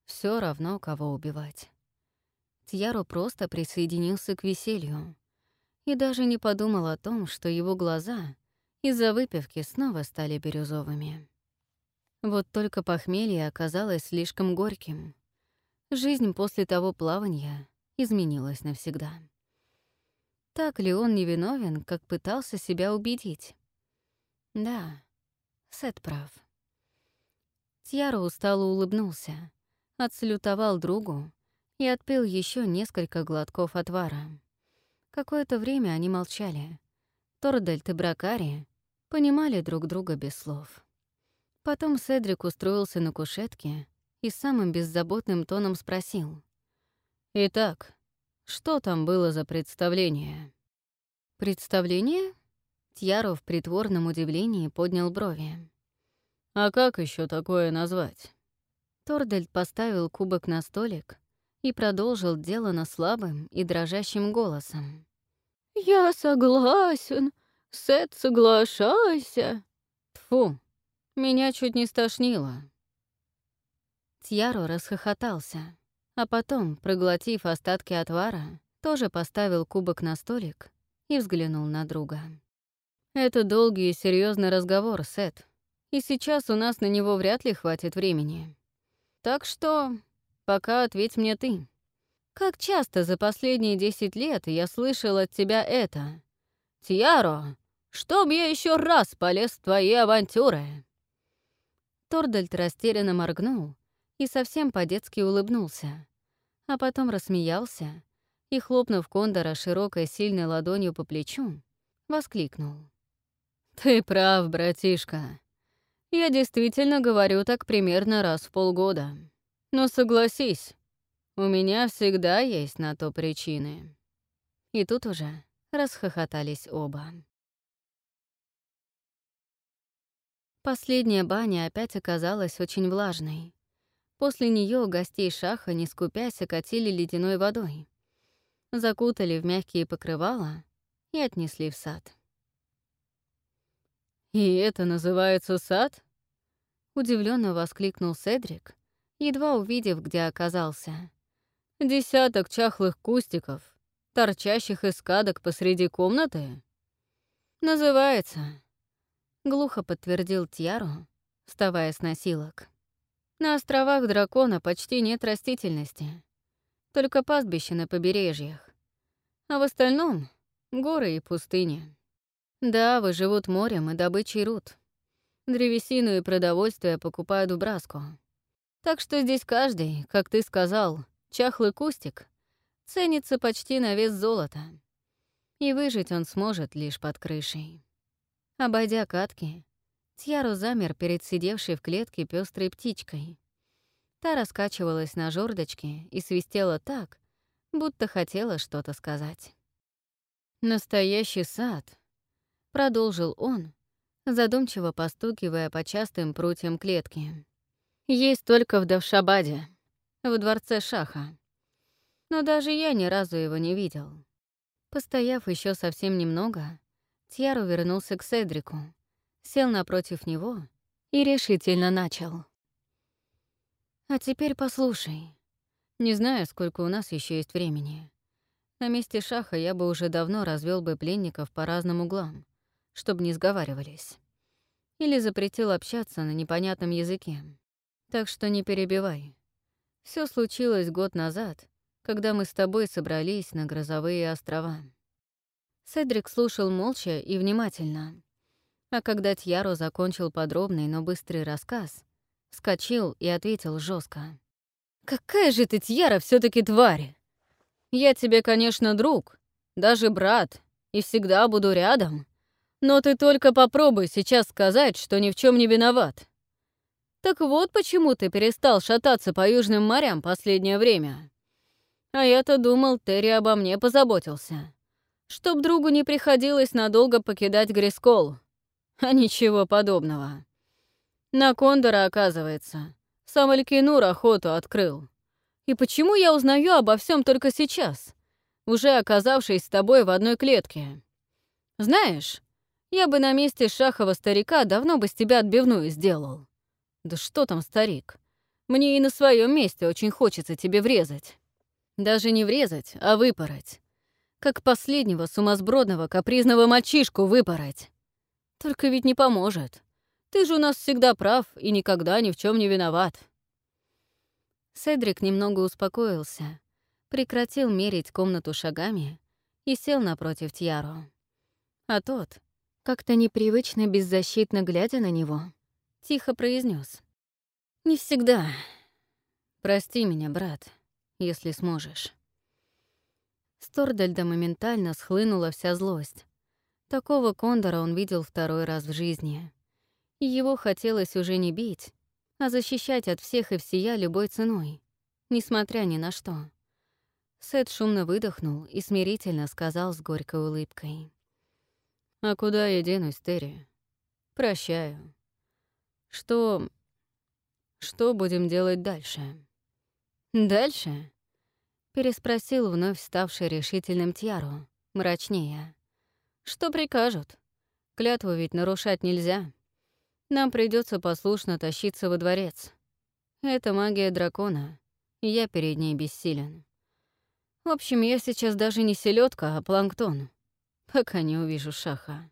Все равно, кого убивать. Тьяро просто присоединился к веселью и даже не подумал о том, что его глаза из-за выпивки снова стали бирюзовыми. Вот только похмелье оказалось слишком горьким. Жизнь после того плавания изменилась навсегда. Так ли он невиновен, как пытался себя убедить? Да, Сет прав. Тьяро устало улыбнулся, отсалютовал другу и отпил еще несколько глотков отвара. Какое-то время они молчали. Тордельт и Бракари понимали друг друга без слов. Потом Седрик устроился на кушетке и самым беззаботным тоном спросил. «Итак, что там было за представление?» «Представление?» Тьяро в притворном удивлении поднял брови. «А как еще такое назвать?» Тордельт поставил кубок на столик и продолжил делано слабым и дрожащим голосом. «Я согласен. Сет, соглашайся». Тфу, меня чуть не стошнило. Тьяро расхохотался, а потом, проглотив остатки отвара, тоже поставил кубок на столик и взглянул на друга. «Это долгий и серьезный разговор, Сет, и сейчас у нас на него вряд ли хватит времени. Так что Пока ответь мне ты. Как часто за последние десять лет я слышал от тебя это? Тьяро, чтоб я еще раз полез в твои авантюры!» Тордальд растерянно моргнул и совсем по-детски улыбнулся, а потом рассмеялся и, хлопнув Кондора широкой сильной ладонью по плечу, воскликнул. «Ты прав, братишка. Я действительно говорю так примерно раз в полгода». Но согласись, у меня всегда есть на то причины. И тут уже расхохотались оба. Последняя баня опять оказалась очень влажной. После нее гостей шаха, не скупясь, окатили ледяной водой. Закутали в мягкие покрывала и отнесли в сад. «И это называется сад?» Удивленно воскликнул Седрик, едва увидев, где оказался. «Десяток чахлых кустиков, торчащих из кадок посреди комнаты?» «Называется», — глухо подтвердил Тьяру, вставая с носилок. На островах дракона почти нет растительности, только пастбища на побережьях. А в остальном — горы и пустыни. Да, выживут морем и добычей руд. Древесину и продовольствие покупают в Браску. Так что здесь каждый, как ты сказал, чахлый кустик, ценится почти на вес золота. И выжить он сможет лишь под крышей. Обойдя катки, Тьяру замер перед сидевшей в клетке пестрой птичкой. Та раскачивалась на жердочке и свистела так, будто хотела что-то сказать. «Настоящий сад», — продолжил он, задумчиво постукивая по частым прутьям клетки. «Есть только в Давшабаде, в дворце Шаха. Но даже я ни разу его не видел. Постояв еще совсем немного, Тьяру вернулся к Седрику, сел напротив него и решительно начал. «А теперь послушай. Не знаю, сколько у нас еще есть времени. На месте Шаха я бы уже давно развел бы пленников по разным углам, чтобы не сговаривались. Или запретил общаться на непонятном языке. Так что не перебивай. Все случилось год назад, когда мы с тобой собрались на Грозовые острова. Седрик слушал молча и внимательно. А когда Тьяро закончил подробный, но быстрый рассказ, вскочил и ответил жестко: «Какая же ты, Тьяра, все таки тварь! Я тебе, конечно, друг, даже брат, и всегда буду рядом, но ты только попробуй сейчас сказать, что ни в чем не виноват. Так вот почему ты перестал шататься по южным морям последнее время. А я-то думал, Терри обо мне позаботился чтоб другу не приходилось надолго покидать Грискол. А ничего подобного. На Кондора, оказывается, сам Алькинур охоту открыл. И почему я узнаю обо всем только сейчас, уже оказавшись с тобой в одной клетке? Знаешь, я бы на месте шахова старика давно бы с тебя отбивную сделал. Да что там, старик? Мне и на своем месте очень хочется тебе врезать. Даже не врезать, а выпороть как последнего сумасбродного капризного мальчишку выпороть. Только ведь не поможет. Ты же у нас всегда прав и никогда ни в чем не виноват. Седрик немного успокоился, прекратил мерить комнату шагами и сел напротив Тьяру. А тот, как-то непривычно беззащитно глядя на него, тихо произнес: «Не всегда. Прости меня, брат, если сможешь». С Тордальда моментально схлынула вся злость. Такого кондора он видел второй раз в жизни. И его хотелось уже не бить, а защищать от всех и всея любой ценой, несмотря ни на что. Сет шумно выдохнул и смирительно сказал с горькой улыбкой. «А куда я денусь, Терри? Прощаю. Что... что будем делать дальше?» «Дальше?» Переспросил вновь ставший решительным Тьяру, мрачнее. «Что прикажут? Клятву ведь нарушать нельзя. Нам придется послушно тащиться во дворец. Это магия дракона, и я перед ней бессилен. В общем, я сейчас даже не селедка, а планктон, пока не увижу шаха.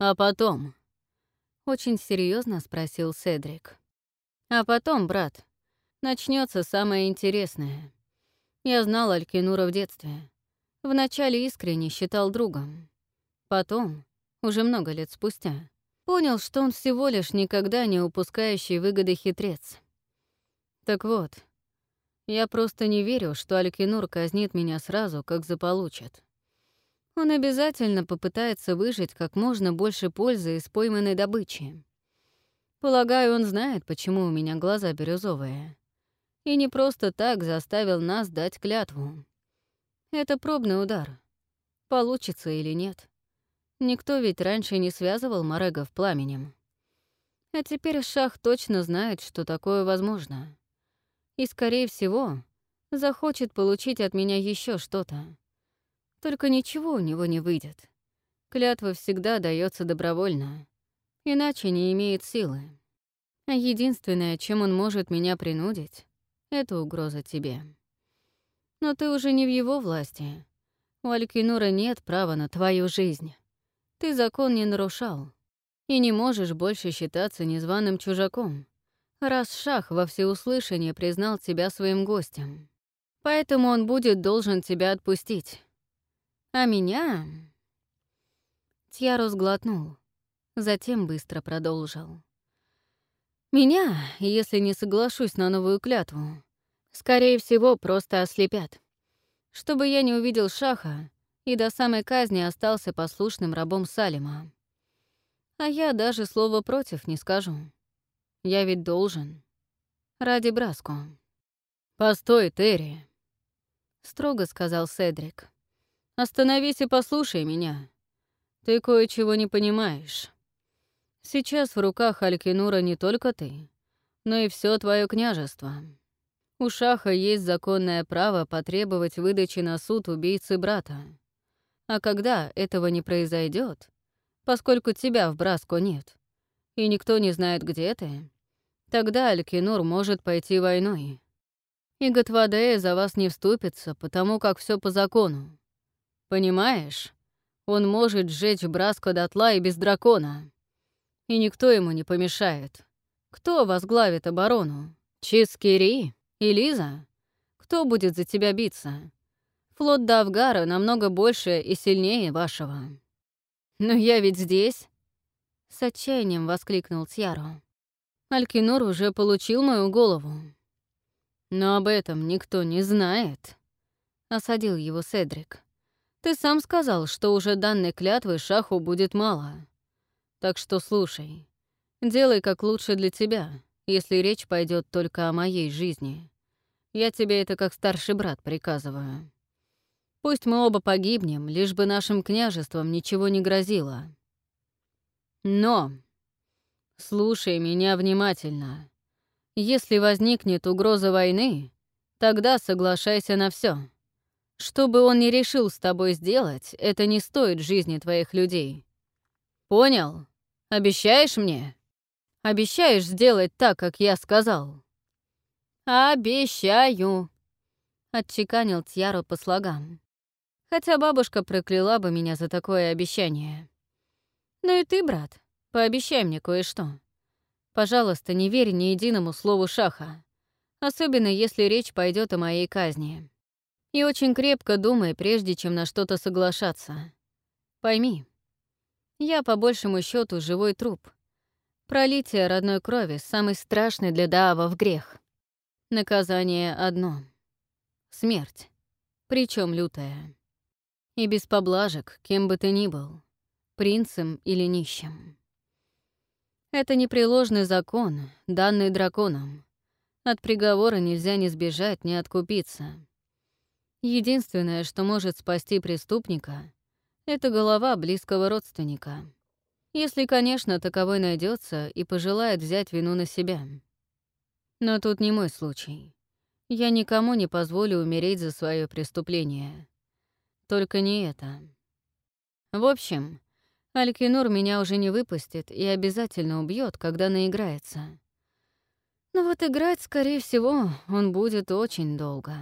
А потом...» Очень серьезно спросил Седрик. «А потом, брат, начнется самое интересное». Я знал Алькинура в детстве. Вначале искренне считал другом. Потом, уже много лет спустя, понял, что он всего лишь никогда не упускающий выгоды хитрец. Так вот, я просто не верю, что Алькинур казнит меня сразу, как заполучит. Он обязательно попытается выжить как можно больше пользы из пойманной добычи. Полагаю, он знает, почему у меня глаза бирюзовые. И не просто так заставил нас дать клятву. Это пробный удар. Получится или нет. Никто ведь раньше не связывал Морегов пламенем. А теперь Шах точно знает, что такое возможно. И, скорее всего, захочет получить от меня еще что-то. Только ничего у него не выйдет. Клятва всегда дается добровольно, иначе не имеет силы. А единственное, чем он может меня принудить, это угроза тебе. Но ты уже не в его власти. У Алькинура нет права на твою жизнь. Ты закон не нарушал и не можешь больше считаться незваным чужаком, раз Шах во всеуслышание признал тебя своим гостем. Поэтому он будет должен тебя отпустить. А меня...» Тьяро сглотнул, затем быстро продолжил. «Меня, если не соглашусь на новую клятву, скорее всего, просто ослепят. Чтобы я не увидел Шаха и до самой казни остался послушным рабом Салима. А я даже слова против не скажу. Я ведь должен. Ради Браску. «Постой, Терри», — строго сказал Седрик. «Остановись и послушай меня. Ты кое-чего не понимаешь. Сейчас в руках Алькинура не только ты, но и все твое княжество. У Шаха есть законное право потребовать выдачи на суд убийцы брата. А когда этого не произойдет, поскольку тебя в Браско нет, и никто не знает, где ты, тогда Алькинур может пойти войной. И Готвадея за вас не вступится, потому как все по закону. Понимаешь? Он может сжечь Браско дотла и без дракона. И никто ему не помешает. Кто возглавит оборону? Чискири? И Лиза? Кто будет за тебя биться? Флот Давгара намного больше и сильнее вашего. Но я ведь здесь. С отчаянием воскликнул Тьяро. Алькинур уже получил мою голову. Но об этом никто не знает. Осадил его Седрик. Ты сам сказал, что уже данной клятвы шаху будет мало. Так что слушай. Делай как лучше для тебя, если речь пойдет только о моей жизни. Я тебе это как старший брат приказываю. Пусть мы оба погибнем, лишь бы нашим княжествам ничего не грозило. Но слушай меня внимательно. Если возникнет угроза войны, тогда соглашайся на все. Что бы он ни решил с тобой сделать, это не стоит жизни твоих людей. Понял? Обещаешь мне? Обещаешь сделать так, как я сказал? Обещаю, отчеканил Тьяро по слогам. Хотя бабушка прокляла бы меня за такое обещание. Ну и ты, брат, пообещай мне кое-что. Пожалуйста, не верь ни единому слову Шаха, особенно если речь пойдет о моей казни. И очень крепко думай, прежде чем на что-то соглашаться. Пойми, я по большему счету живой труп. Пролитие родной крови — самый страшный для Даава в грех. Наказание одно — смерть, причем лютая. И без поблажек, кем бы ты ни был, принцем или нищим. Это непреложный закон, данный драконом. От приговора нельзя ни сбежать, ни откупиться. Единственное, что может спасти преступника, это голова близкого родственника. Если, конечно, таковой найдется и пожелает взять вину на себя. Но тут не мой случай. Я никому не позволю умереть за свое преступление. Только не это. В общем, Алькинур меня уже не выпустит и обязательно убьет, когда наиграется. Но вот играть, скорее всего, он будет очень долго.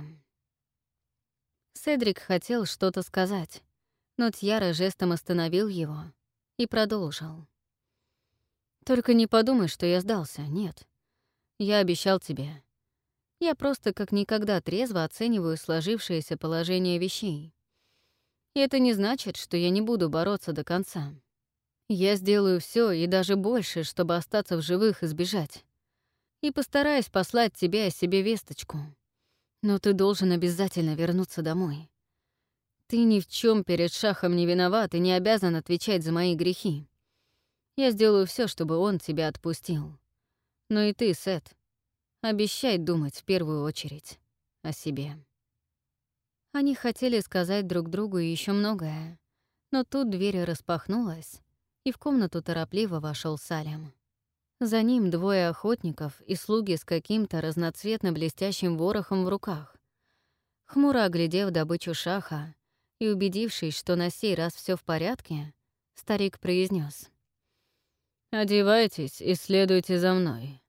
Седрик хотел что-то сказать, но Тьяра жестом остановил его и продолжил. «Только не подумай, что я сдался, нет. Я обещал тебе. Я просто как никогда трезво оцениваю сложившееся положение вещей. И это не значит, что я не буду бороться до конца. Я сделаю все и даже больше, чтобы остаться в живых и сбежать. И постараюсь послать тебе о себе весточку. Но ты должен обязательно вернуться домой. Ты ни в чем перед Шахом не виноват и не обязан отвечать за мои грехи. Я сделаю все, чтобы он тебя отпустил. Но и ты, Сет, обещай думать в первую очередь о себе. Они хотели сказать друг другу еще многое, но тут дверь распахнулась, и в комнату торопливо вошел Салем. За ним двое охотников и слуги с каким-то разноцветно блестящим ворохом в руках. Хмуро оглядев добычу шаха и убедившись, что на сей раз все в порядке, старик произнес: «Одевайтесь и следуйте за мной.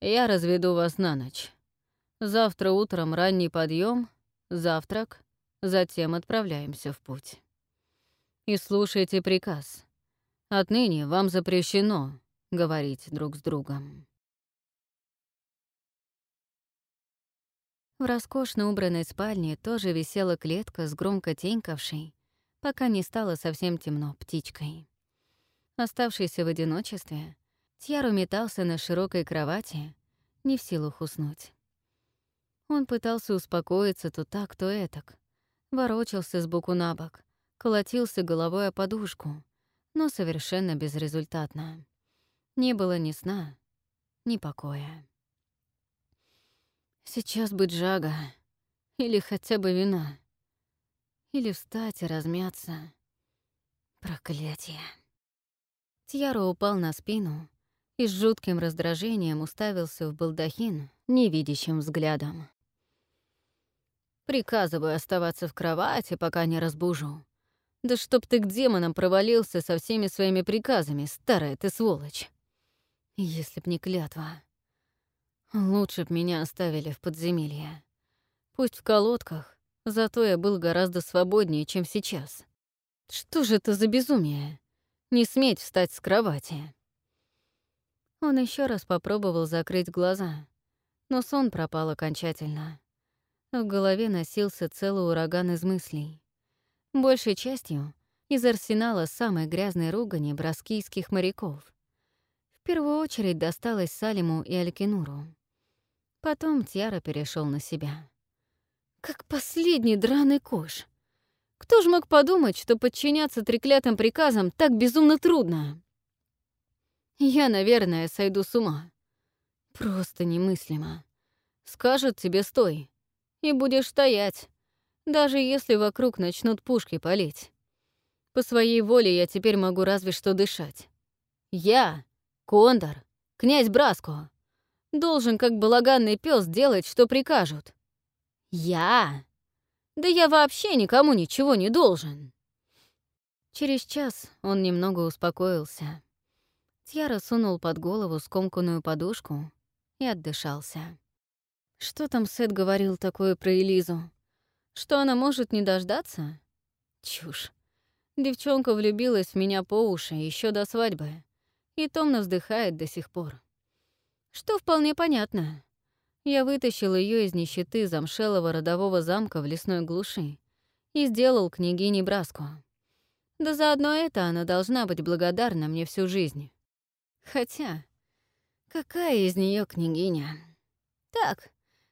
Я разведу вас на ночь. Завтра утром ранний подъем, завтрак, затем отправляемся в путь. И слушайте приказ. Отныне вам запрещено говорить друг с другом. В роскошно убранной спальне тоже висела клетка с громко тенькавшей, пока не стало совсем темно, птичкой. Оставшийся в одиночестве, Тьяру метался на широкой кровати, не в силах уснуть. Он пытался успокоиться то так, то этак, ворочался с боку на бок, колотился головой о подушку, но совершенно безрезультатно. Не было ни сна, ни покоя. Сейчас бы джага, или хотя бы вина, или встать и размяться. Проклятие. Тьяро упал на спину и с жутким раздражением уставился в балдахин невидящим взглядом. «Приказываю оставаться в кровати, пока не разбужу. Да чтоб ты к демонам провалился со всеми своими приказами, старая ты сволочь. Если б не клятва. Лучше б меня оставили в подземелье. Пусть в колодках, зато я был гораздо свободнее, чем сейчас. Что же это за безумие? Не сметь встать с кровати. Он еще раз попробовал закрыть глаза, но сон пропал окончательно. В голове носился целый ураган из мыслей. Большей частью из арсенала самой грязной ругани браскийских моряков. В первую очередь досталось Салиму и Алькинуру. Потом Тьяра перешел на себя. Как последний драный кош. Кто ж мог подумать, что подчиняться треклятым приказам так безумно трудно? Я, наверное, сойду с ума. Просто немыслимо. Скажут тебе «стой», и будешь стоять, даже если вокруг начнут пушки палить. По своей воле я теперь могу разве что дышать. Я, Кондор, князь Браско, должен, как балаганный пес, делать, что прикажут. Я? Да я вообще никому ничего не должен. Через час он немного успокоился. Тьяра сунул под голову скомканную подушку и отдышался. Что там Сет говорил такое про Элизу? Что она может не дождаться? Чушь. Девчонка влюбилась в меня по уши еще до свадьбы и томно вздыхает до сих пор. Что вполне понятно. Я вытащил ее из нищеты замшелого родового замка в лесной глуши и сделал княгиней Браску. Да заодно это она должна быть благодарна мне всю жизнь. Хотя, какая из нее княгиня? Так,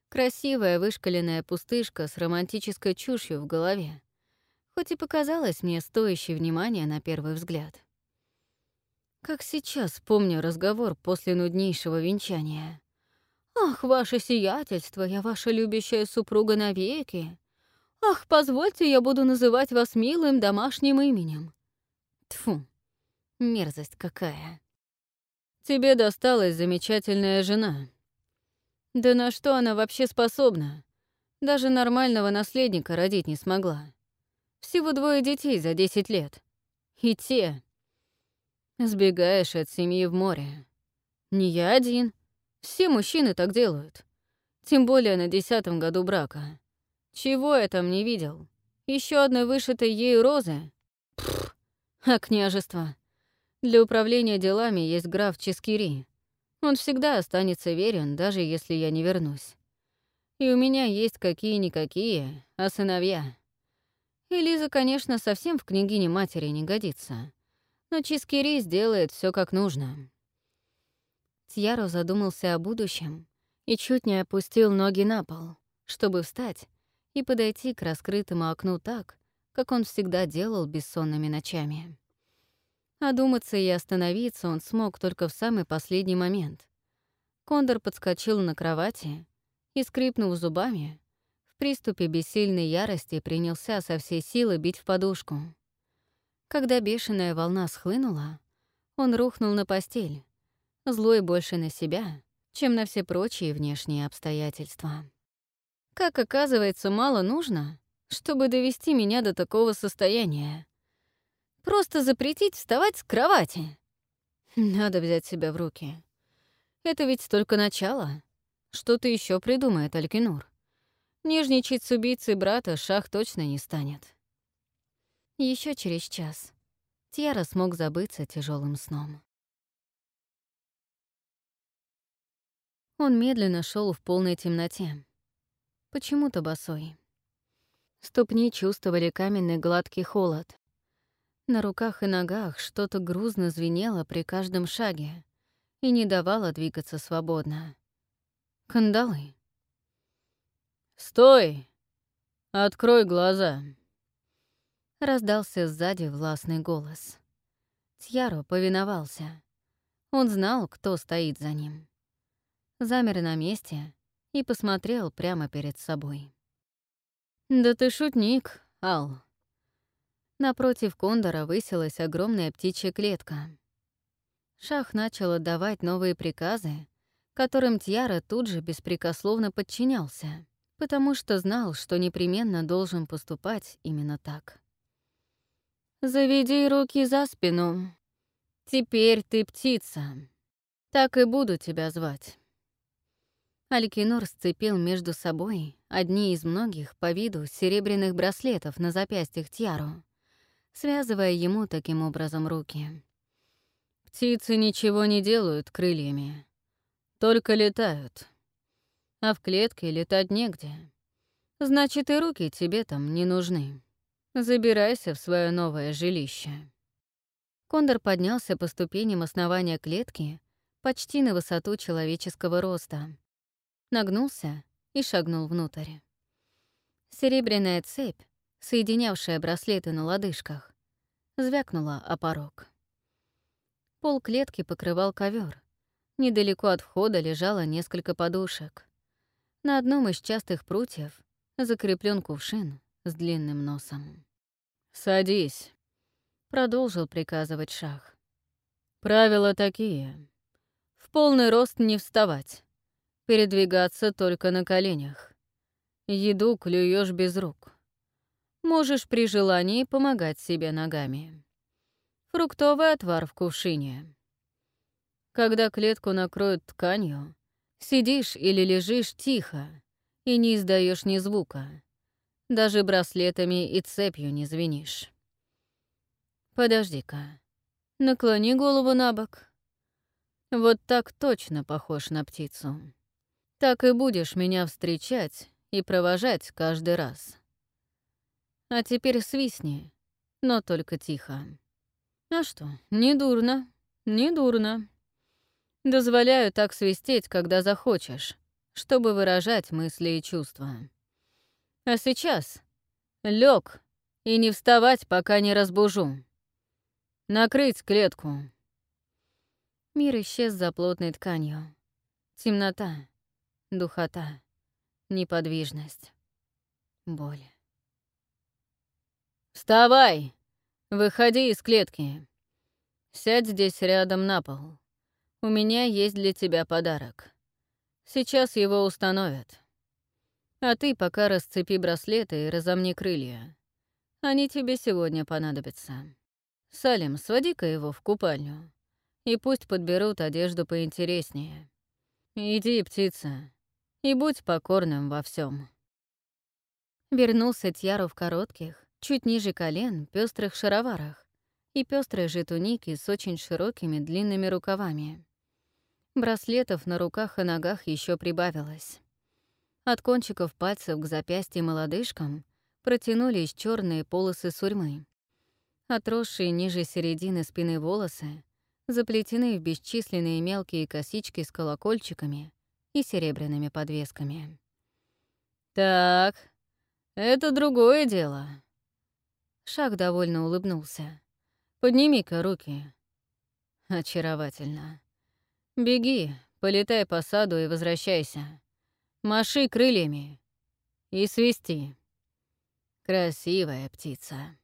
красивая вышкаленная пустышка с романтической чушью в голове, хоть и показалась мне стоящей внимания на первый взгляд. Как сейчас помню разговор после нуднейшего венчания. «Ах, ваше сиятельство, я ваша любящая супруга навеки! Ах, позвольте, я буду называть вас милым домашним именем!» Тфу, мерзость какая! Тебе досталась замечательная жена. Да на что она вообще способна? Даже нормального наследника родить не смогла. Всего двое детей за 10 лет. И те Сбегаешь от семьи в море. Не я один. Все мужчины так делают. Тем более на десятом году брака. Чего я там не видел? Еще одной вышитой ею розы? Пфф, а княжество? Для управления делами есть граф Ческири. Он всегда останется верен, даже если я не вернусь. И у меня есть какие-никакие, а сыновья. И Лиза, конечно, совсем в княгине матери не годится но Чискири сделает все как нужно. Тьяро задумался о будущем и чуть не опустил ноги на пол, чтобы встать и подойти к раскрытому окну так, как он всегда делал бессонными ночами. Одуматься и остановиться он смог только в самый последний момент. Кондор подскочил на кровати и, скрипнув зубами, в приступе бессильной ярости принялся со всей силы бить в подушку. Когда бешеная волна схлынула, он рухнул на постель, злой больше на себя, чем на все прочие внешние обстоятельства. Как оказывается, мало нужно, чтобы довести меня до такого состояния. Просто запретить вставать с кровати. Надо взять себя в руки. Это ведь только начало. Что-то еще придумает Алькинур. Нежничать с убийцей брата Шах точно не станет. Еще через час Тьяра смог забыться тяжелым сном. Он медленно шел в полной темноте. почему-то босой. Ступни чувствовали каменный гладкий холод. На руках и ногах что-то грузно звенело при каждом шаге и не давало двигаться свободно. Кандалы. «Стой! Открой глаза!» Раздался сзади властный голос. Тьяро повиновался. Он знал, кто стоит за ним. Замер на месте и посмотрел прямо перед собой. «Да ты шутник, Ал». Напротив кондора высилась огромная птичья клетка. Шах начал отдавать новые приказы, которым Тьяра тут же беспрекословно подчинялся, потому что знал, что непременно должен поступать именно так. «Заведи руки за спину. Теперь ты птица. Так и буду тебя звать». Алькинор сцепил между собой одни из многих по виду серебряных браслетов на запястьях Тьяру, связывая ему таким образом руки. «Птицы ничего не делают крыльями, только летают. А в клетке летать негде. Значит, и руки тебе там не нужны. Забирайся в свое новое жилище». Кондор поднялся по ступеням основания клетки почти на высоту человеческого роста — нагнулся и шагнул внутрь. Серебряная цепь, соединявшая браслеты на лодыжках, звякнула о порог. Пол клетки покрывал ковер. Недалеко от входа лежало несколько подушек. На одном из частых прутьев закреплен кувшин с длинным носом. «Садись», — продолжил приказывать шах. «Правила такие. В полный рост не вставать передвигаться только на коленях. Еду клюешь без рук. Можешь при желании помогать себе ногами. Фруктовый отвар в кувшине. Когда клетку накроют тканью, сидишь или лежишь тихо и не издаешь ни звука. Даже браслетами и цепью не звенишь. Подожди-ка. Наклони голову на бок. Вот так точно похож на птицу так и будешь меня встречать и провожать каждый раз. А теперь свистни, но только тихо. А что, не дурно, не дурно. Дозволяю так свистеть, когда захочешь, чтобы выражать мысли и чувства. А сейчас лег и не вставать, пока не разбужу. Накрыть клетку. Мир исчез за плотной тканью. Темнота духота, неподвижность, боль. «Вставай! Выходи из клетки. Сядь здесь рядом на пол. У меня есть для тебя подарок. Сейчас его установят. А ты пока расцепи браслеты и разомни крылья. Они тебе сегодня понадобятся. Салим, своди-ка его в купальню. И пусть подберут одежду поинтереснее. Иди, птица, и будь покорным во всем. Вернулся Тьяру в коротких, чуть ниже колен, пестрых шароварах и пестрой же тунике с очень широкими длинными рукавами. Браслетов на руках и ногах еще прибавилось. От кончиков пальцев к запястьям и лодыжкам протянулись черные полосы сурьмы. Отросшие ниже середины спины волосы заплетены в бесчисленные мелкие косички с колокольчиками и серебряными подвесками. «Так, это другое дело». Шах довольно улыбнулся. «Подними-ка руки». «Очаровательно. Беги, полетай по саду и возвращайся. Маши крыльями и свисти. Красивая птица».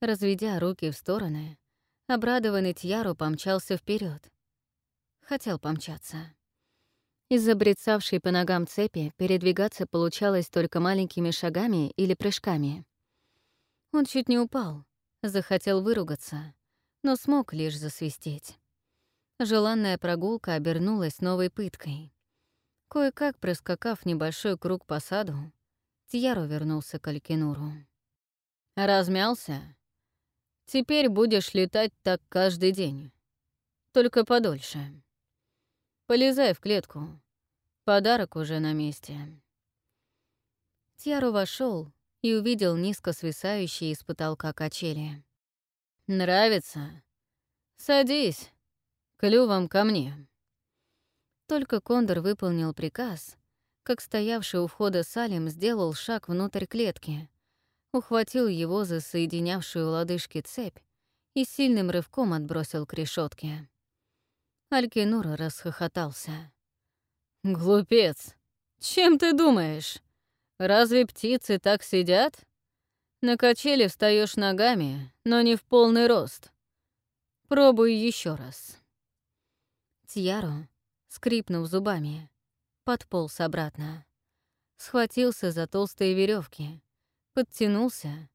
Разведя руки в стороны, обрадованный Тьяру помчался вперед. Хотел помчаться. Из-за по ногам цепи передвигаться получалось только маленькими шагами или прыжками. Он чуть не упал, захотел выругаться, но смог лишь засвистеть. Желанная прогулка обернулась новой пыткой. Кое-как проскакав небольшой круг по саду, Тьяро вернулся к Алькинуру. «Размялся? Теперь будешь летать так каждый день. Только подольше». Полезай в клетку. Подарок уже на месте. Тьяру вошел и увидел низко свисающие из потолка качели. «Нравится? Садись, клювом ко мне». Только Кондор выполнил приказ, как стоявший у входа Салим сделал шаг внутрь клетки, ухватил его за соединявшую лодыжки цепь и сильным рывком отбросил к решетке. Алькинур расхохотался. «Глупец! Чем ты думаешь? Разве птицы так сидят? На качели встаешь ногами, но не в полный рост. Пробуй еще раз». Тьяро, скрипнув зубами, подполз обратно. Схватился за толстые веревки, подтянулся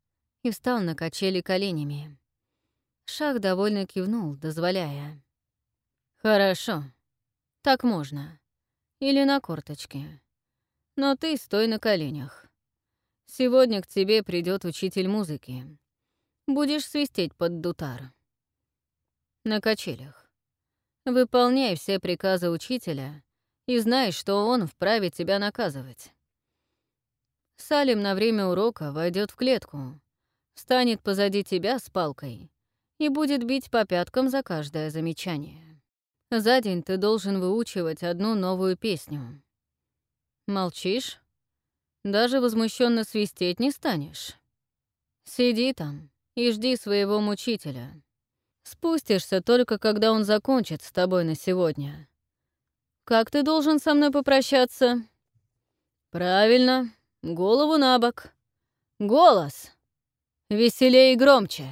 и встал на качели коленями. Шах довольно кивнул, дозволяя. «Хорошо. Так можно. Или на корточке. Но ты стой на коленях. Сегодня к тебе придет учитель музыки. Будешь свистеть под дутар. На качелях. Выполняй все приказы учителя и знай, что он вправе тебя наказывать. Салим на время урока войдет в клетку, встанет позади тебя с палкой и будет бить по пяткам за каждое замечание. За день ты должен выучивать одну новую песню. Молчишь? Даже возмущенно свистеть не станешь. Сиди там и жди своего мучителя. Спустишься только, когда он закончит с тобой на сегодня. Как ты должен со мной попрощаться? Правильно, голову на бок. Голос! Веселее и громче.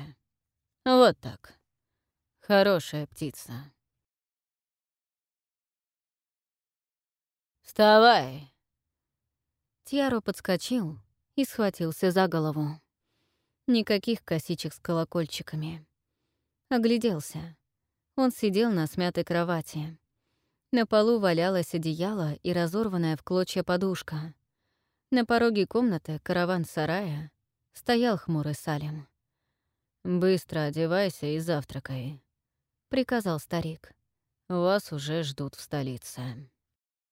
Вот так. Хорошая птица. Вставай. Тьяро подскочил и схватился за голову. Никаких косичек с колокольчиками. Огляделся. Он сидел на смятой кровати. На полу валялось одеяло и разорванная в клочья подушка. На пороге комнаты караван-сарая стоял хмурый Салим. «Быстро одевайся и завтракай», — приказал старик. «Вас уже ждут в столице».